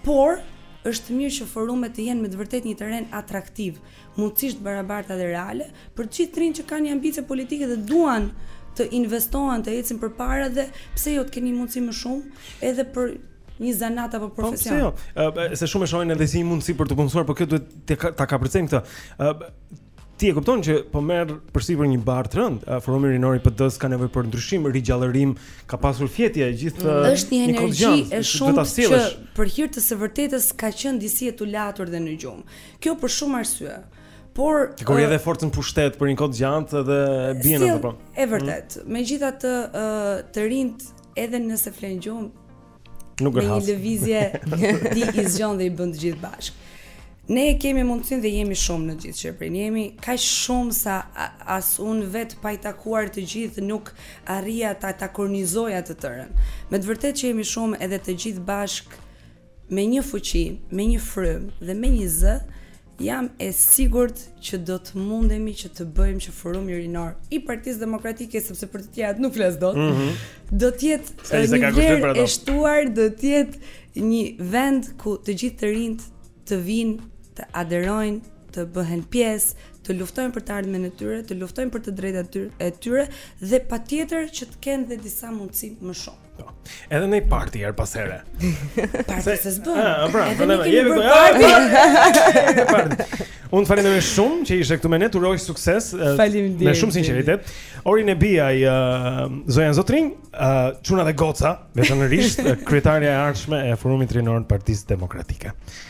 por është mirë që forumet të jenë me të vërtetë një terren atraktiv, mundësish të barabarta dhe reale për të gjithë të rinjtë që kanë një ambicie politike dhe duan të investohen, të ecin përpara dhe pse jo të kenë mundësi më shumë edhe për një zanat apo po, profesion. Po, pse jo? Se shumë e shohin edhe si një mundësi për t'u punësuar, por kjo duhet ta kapërcejmë këtë. Ti e kupton që po merr përsipër një barrë të rëndë, forumi rinor i PD-së ka nevojë për ndryshim, rigjallërim, ka pasur fjetje e gjithë mm. një kohë. Është një energji e shumtë që për hir të së vërtetës ka qenë disi e tulatur dhe në gjumë. Kjo për shumë arsye. Por Ti kur është forca në pushtet për një kohë të gjatë dhe bie në apo. Është vërtet. Mm. Megjithatë, ë të rinjtë edhe nëse flen gjumë nuk e ha. Një lëvizje ti i zgjon dhe i bën të gjithë bashkë. Ne kemi mundësinë dhe jemi shumë në gjithë Shqipërinë. Jemi kaq shumë sa as unë vetë pa i takuar të gjithë nuk arrija ta ta kornizoja të tërën. Me të vërtetë që jemi shumë edhe të gjithë bashkë Me një fuqi, me një frymë dhe me një zë, jam e sigurt që do të mundemi që të bëjmë që forumi rinor i Partisë Demokratike sepse për të tjerat nuk flas dot. Mm -hmm. Do të jetë një vlerë e shtuar, do të jetë një vend ku të gjithë të rinjtë të vijnë, të aderojnë, të bëhen pjesë, të luftojnë për të ardhmen e tyre, të luftojnë për të drejtat e tyre dhe patjetër që të kenë dhe disa mundësi më shumë. Po. Edhe ndonjë party herë pas here. Party se s'bën. Ah, pra, edhe ne kemi bërë ah, party. Unë të falenderoj shumë që ishe këtu me ne, të uroj sukses. Eh, Faleminderit. Me shumë sinqeritet. Orinela Biaj, uh, eh, Zonja e zotërinj, uh, çuna dhe goca, veçanërisht kryetarja e ardhshme e Forumit Rinor të Partisë Demokratike.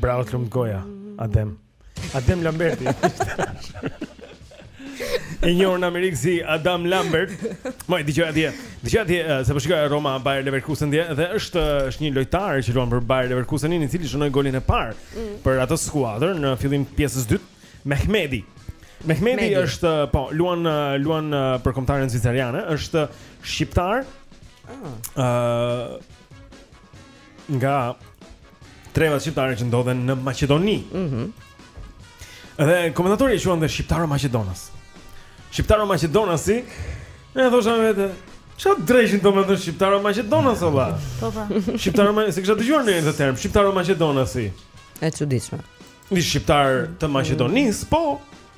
Bravo të lumtë goja Adem Adem Lamberti I njohur në Amerikë si Adam Lambert Moj, di që atje Di që atje, eh, se po shikoja Roma Bayer Leverkusen dje Dhe është, eh, është një lojtar që luan për Bayer Leverkusen I cili shënoi golin e parë mm. Për atë skuadrë në fillim pjesës dytë Mehmedi Mehmedi Medi. është, eh, po, luan, luan për komtarën zvicerane është shqiptar Ah. Uh, nga trevat shqiptare që ndodhen në Maqedoni. Mhm. Mm dhe komentatori e quante shqiptaro maqedonas. Shqiptaro maqedonasi, dhe thosha me vete, Ça dreqin do me thënë shqiptaro maqedonas, ola? Po, po. Shqiptaro maqedonas, s'e kisha dëgjuar një të tillë term, shqiptaro maqedonasi. E çuditshme. Njoh shqiptarë të Maqedonisë, po,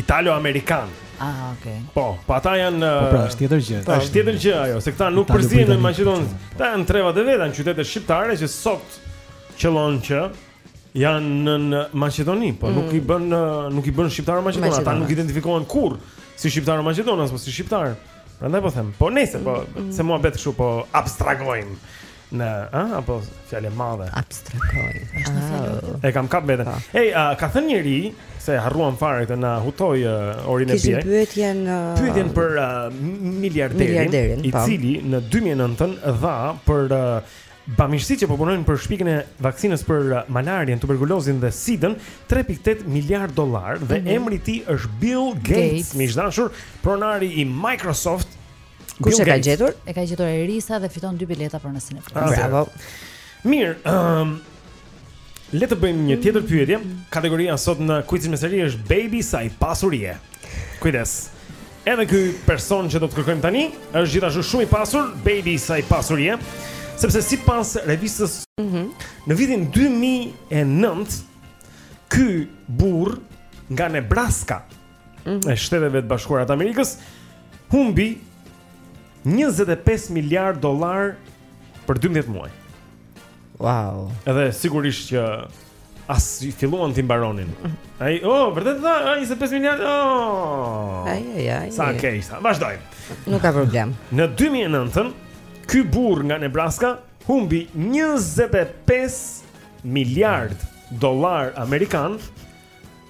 Italo-amerikan. Ah, okay. Po, po ata janë Po pra, është tjetër gjë. Po, është tjetër gjë ajo, se këta nuk përzihen me maqedon. Këta janë trevat e veta, në qytete shqiptare që sot qëllon që janë në Maqedoni, po mm. nuk i bën nuk i bën shqiptaro-maqedonë, ata nuk identifikohen kurrë si shqiptaro-maqedonas, po si shqiptarë. Prandaj po them, po nëse po mm. se mua bëhet kështu po abstragojmë. Në, ha, apo fjalë e madhe. Abstragoj. Është një fjalë. Ah. E kam kap veten. Po. Ej, a, ka thënë njëri se harruam fare këtë na hutoi uh, Ori ne Kishim bie. pyetjen uh, Pyetjen për uh, m- miliarderin, Miliarderin, i po. cili në 2009-ën dha për uh, bamirësi që po punojnë për shpikjen e vaksinës për uh, malarien, tuberkulozin dhe sidën, 3.8 miliard dollar dhe emri i tij është Bill Gates, Gates. miq të dashur, pronari i Microsoft Kush e ka gjetur? E ka gjetur Erisa dhe fiton dy bileta për në Cineplex. Ah, bravo. Mirë, ëm um, Le të bëjmë një tjetër pyetje. Kategoria sot në kuicin me seri është Baby sa i pasur je. Kujdes. Edhe ky person që do të kërkojmë tani është gjithashtu shumë i pasur, Baby sa i pasur je, sepse sipas revistës mm -hmm. në vitin 2009 ky burrë nga Nebraska mm. e Shteteve të Bashkuara të Amerikës humbi 25 miliard dollar për 12 muaj. Wow. Edhe sigurisht që as i filluan t'i mbaronin. Ai, oh, vërtet tha, ai 25 miliard. Oh. Ai, ai, ai. Sa, okej, sa? Vazhdoj. Nuk ka problem. Në 2009-ën, ky burrë nga Nebraska humbi 25 miliard dollar amerikan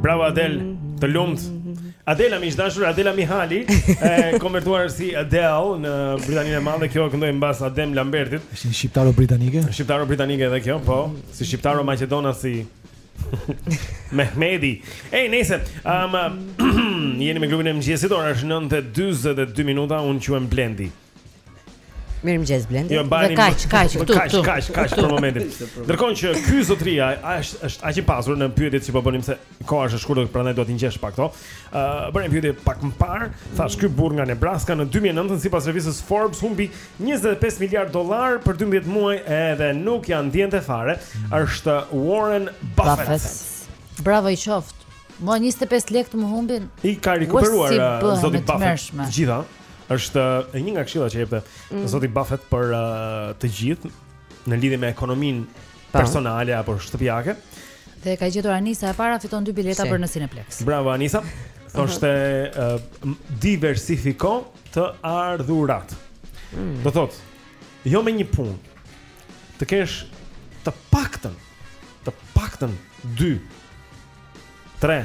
Bravo Adel, të lumtë. Adela miq të dashur, Adela Mihali, e konvertuar si Adele në Britaninë e Madhe, kjo këndoi mbas Adam Lambertit. Është një shqiptaro-britanike? Shqiptaro-britanike edhe kjo, po, si shqiptaro-maqedonas si Mehmedi. Ej, nëse, um, jeni me grupin e mëngjesit, ora është 9:42 minuta, unë quhem Blendi. Mirëmëngjes Blendi. Jo, dhe kaq, kaq këtu, këtu. Kaq, kaq për momentin. Ndërkohë që ky zotria është është aq i pasur në pyetjet që po bënim se koha është e shkurtër, prandaj do t'i ngjesh pak këto. Ë, uh, bëmë pyetje pak më parë, thashë ky burrë nga Nebraska në 2009 sipas revistës Forbes humbi 25 miliard dollar për 12 muaj edhe nuk ia ndjente fare, është Warren Buffett. Buffett. Bravo i qoftë. Mua 25 lekë të më humbin. I ka rikuperuar uh, zoti Buffett. Gjitha. Është e një nga këshilla që jepte mm. zoti Buffett për uh, të gjithë në lidhje me ekonominë personale apo shtëpiake. Dhe e ka gjetur Anisa e para fiton dy bileta si. për në Cineplex. Bravo Anisa. Thoshte uh, diversifiko të ardhurat. Mm. Do thotë, jo me një punë. Të kesh të paktën, të paktën 2 3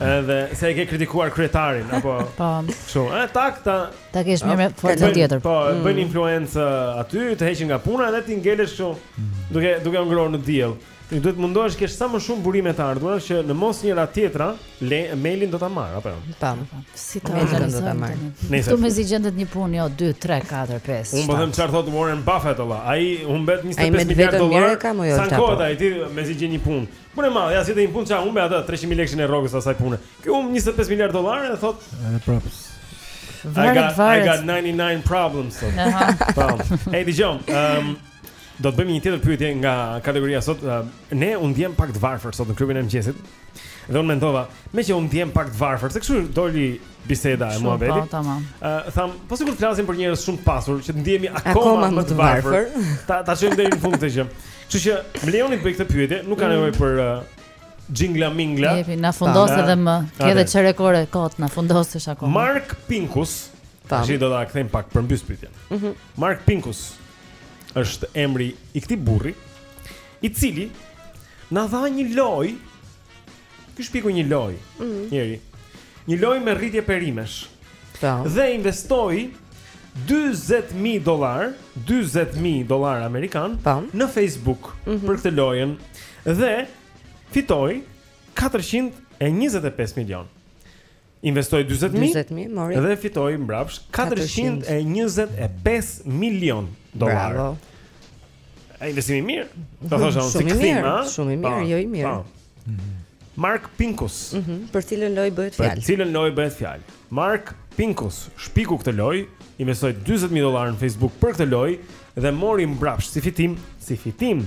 Edhe se e ke kritikuar kryetarin apo po. Kështu, e takta ta kesh mirë me forcën tjetër. Po, mm. bën influencë aty, të heqin nga puna edhe ti ngelesh kështu, mm. duke duke ngrohur në diell. Ti duhet të mundohesh të kesh sa më shumë burime të ardhurash që në mos njëra tjetra le mailin do ta marr apo jo. Tam. Si ta marr do ta marr. Nëse këtu mezi gjendet një punë jo 2 3 4 5. Unë po them çfarë thotë Warren Buffett olla. Ai humbet 25 miliardë dollarë. Sa kohë ai ti mezi gjen një punë? Punë e madhe, ja s'gjete një punë ça humbe atë 300 mijë lekshin e rrogës së asaj pune. Ky humb 25 miliard dollarë dhe thotë, Edhe prapë. s- I Varet, got, I varet. got 99 problems. thotë. Aha. Po. Ej, dëgjo, ëm do të bëjmë një tjetër pyetje nga kategoria sot. Ëm, ne u ndjemë pak të varfër sot në klubin e mëngjesit. Dhe unë mendova, meqë u ndjemë pak të varfër, se kështu doli biseda e mua vetë. Ë thashë, po sikur të flasim për njerëz shumë të pasur që të ndihemi akoma më të varfër. Ta ta çojmë deri në fund këtë gjë. Kështu që më lejoni të bëj këtë pyetje, nuk ka mm. nevojë për Jingla uh, mingla. Jepi na fundos edhe më. Ke edhe çerek ore që të na fundosësh akoma. Mark Pinkus. Tash do ta kthejmë pak përmbys pyetjen. Mhm. Mark Pinkus është emri i këtij burri, i cili na dha një lojë Ky shpiku një lojë, mm -hmm. njëri. Një lojë me rritje perimesh. Po. Dhe investoi 40000 dollar, 40000 dollar amerikan po. në Facebook mm -hmm. për këtë lojën dhe fitoi 425 milion. Investoi 40 mijë. 40 mijë, mori. Dhe fitoi mbrapsht 425 milion dollarë. Bravo. Ai investimi i mirë. Do thoja unë si kthim, ha? Shumë i mirë, jo i mirë. Po. Mhm. Mark Pinkus. Mhm. Mm për cilën lojë bëhet fjalë? Për cilën lojë bëhet fjalë? Mark Pinkus shpiku këtë lojë, investoi 40 mijë dollarë në Facebook për këtë lojë dhe mori mbrapsht si fitim, si fitim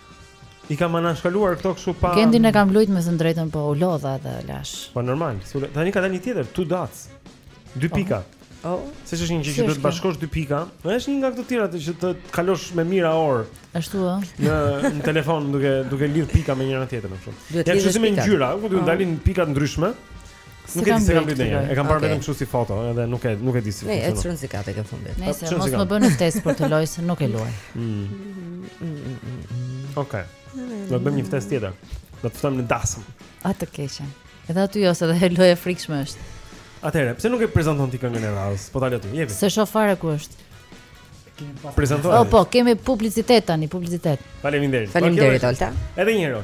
I kam anashkaluar këto kështu pa Candy-n e kam lujt them të drejtën po u lodha dhe e lashë. Po normal, s'lu. Tani ka dalë një tjetër, two dots. Dy po. pika. Oh. oh. Se është një gjë që duhet të bashkosh dy pika. Në është një nga këto të tjera që të kalosh me mijëra orë. Ashtu ë. Në në telefon duke duke lidh pika me njëra tjetrën kështu. Ja kështu me ngjyra, ku do të po. dalin pika të ndryshme. Nuk e di se kam bërë ndonjë. E kam parë vetëm kështu si foto, edhe nuk e nuk e di si funksionon. Ne e çon si katë ke fundit. Nëse po, mos më bëni ftesë për atë lojë se nuk e luaj. Mm. Okej. Do të bëjmë një ftesë tjetër. Do të të ftojmë në dasëm. A të keqja. Edhe aty ose edhe lojë e frikshme është. Atëherë, pse nuk e prezanton ti këngën e radhës? Po ta lë ti, jepi. S'e shoh fare ku është. Prezantoj. Po, po, kemi publicitet tani, publicitet. Faleminderit. Faleminderit Olta. Edhe një herë.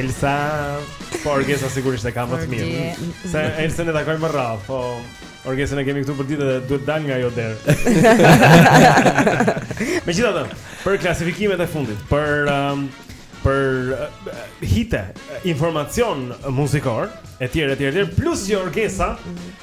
Elsa, po Orgesa sigurisht e ka më të mirë. Se Elsën e takoj më rrallë, po Orgesën e kemi këtu përditë dhe duhet të dalë nga ajo derë. Megjithatë, për klasifikimet e fundit, për, um, për uh, hite, informacion muzikor, e tjerë, e tjerë, e tjerë, plus që Orgesa,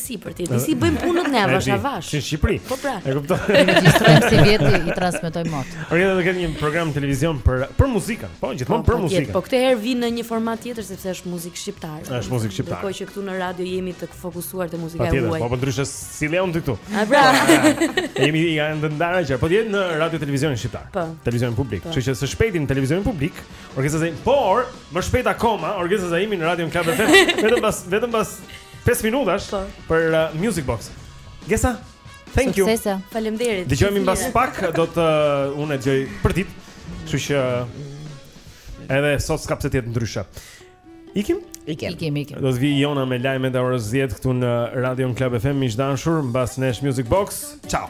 si për ty. E di si bëjmë punët ne avash avash. Si Shqipëri. Po pra. E kuptoj. Regjistrojmë sivjet i transmetojmë mot. Por edhe do jetë një program televizioni për për muzikën. Po, gjithmonë po, për po, muzikën. Po këtë herë vjen në një format tjetër sepse është muzikë shqiptare. Është muzikë shqiptare. Ndërkohë që këtu në radio jemi të fokusuar te muzika e huaj. Patjetër, po, po ndryshe s'i lejon ti këtu. A pra. Jemi janë të ndarë që po vjen në radio televizionin shqiptar. Po. Televizionin publik. Kështu që së shpejti në televizionin publik, Orgesa Zaimi, por më shpejt akoma Orgesa Zaimi në Radio Club FM. Vetëm pas vetëm pas 5 minutash po. për uh, Music Box. Gesa, thank you. Suksese. Faleminderit. Dëgjojmë mbas pak, do të uh, unë dëgjoj përditë. Kështu që uh, edhe sot s'ka pse të jetë ndryshe. Ikim? Ikim. Ikim, ikim. Do të vijë Jona me lajmet e orës 10 këtu në Radio Club FM, miq të dashur, mbas nesh Music Box. Ciao.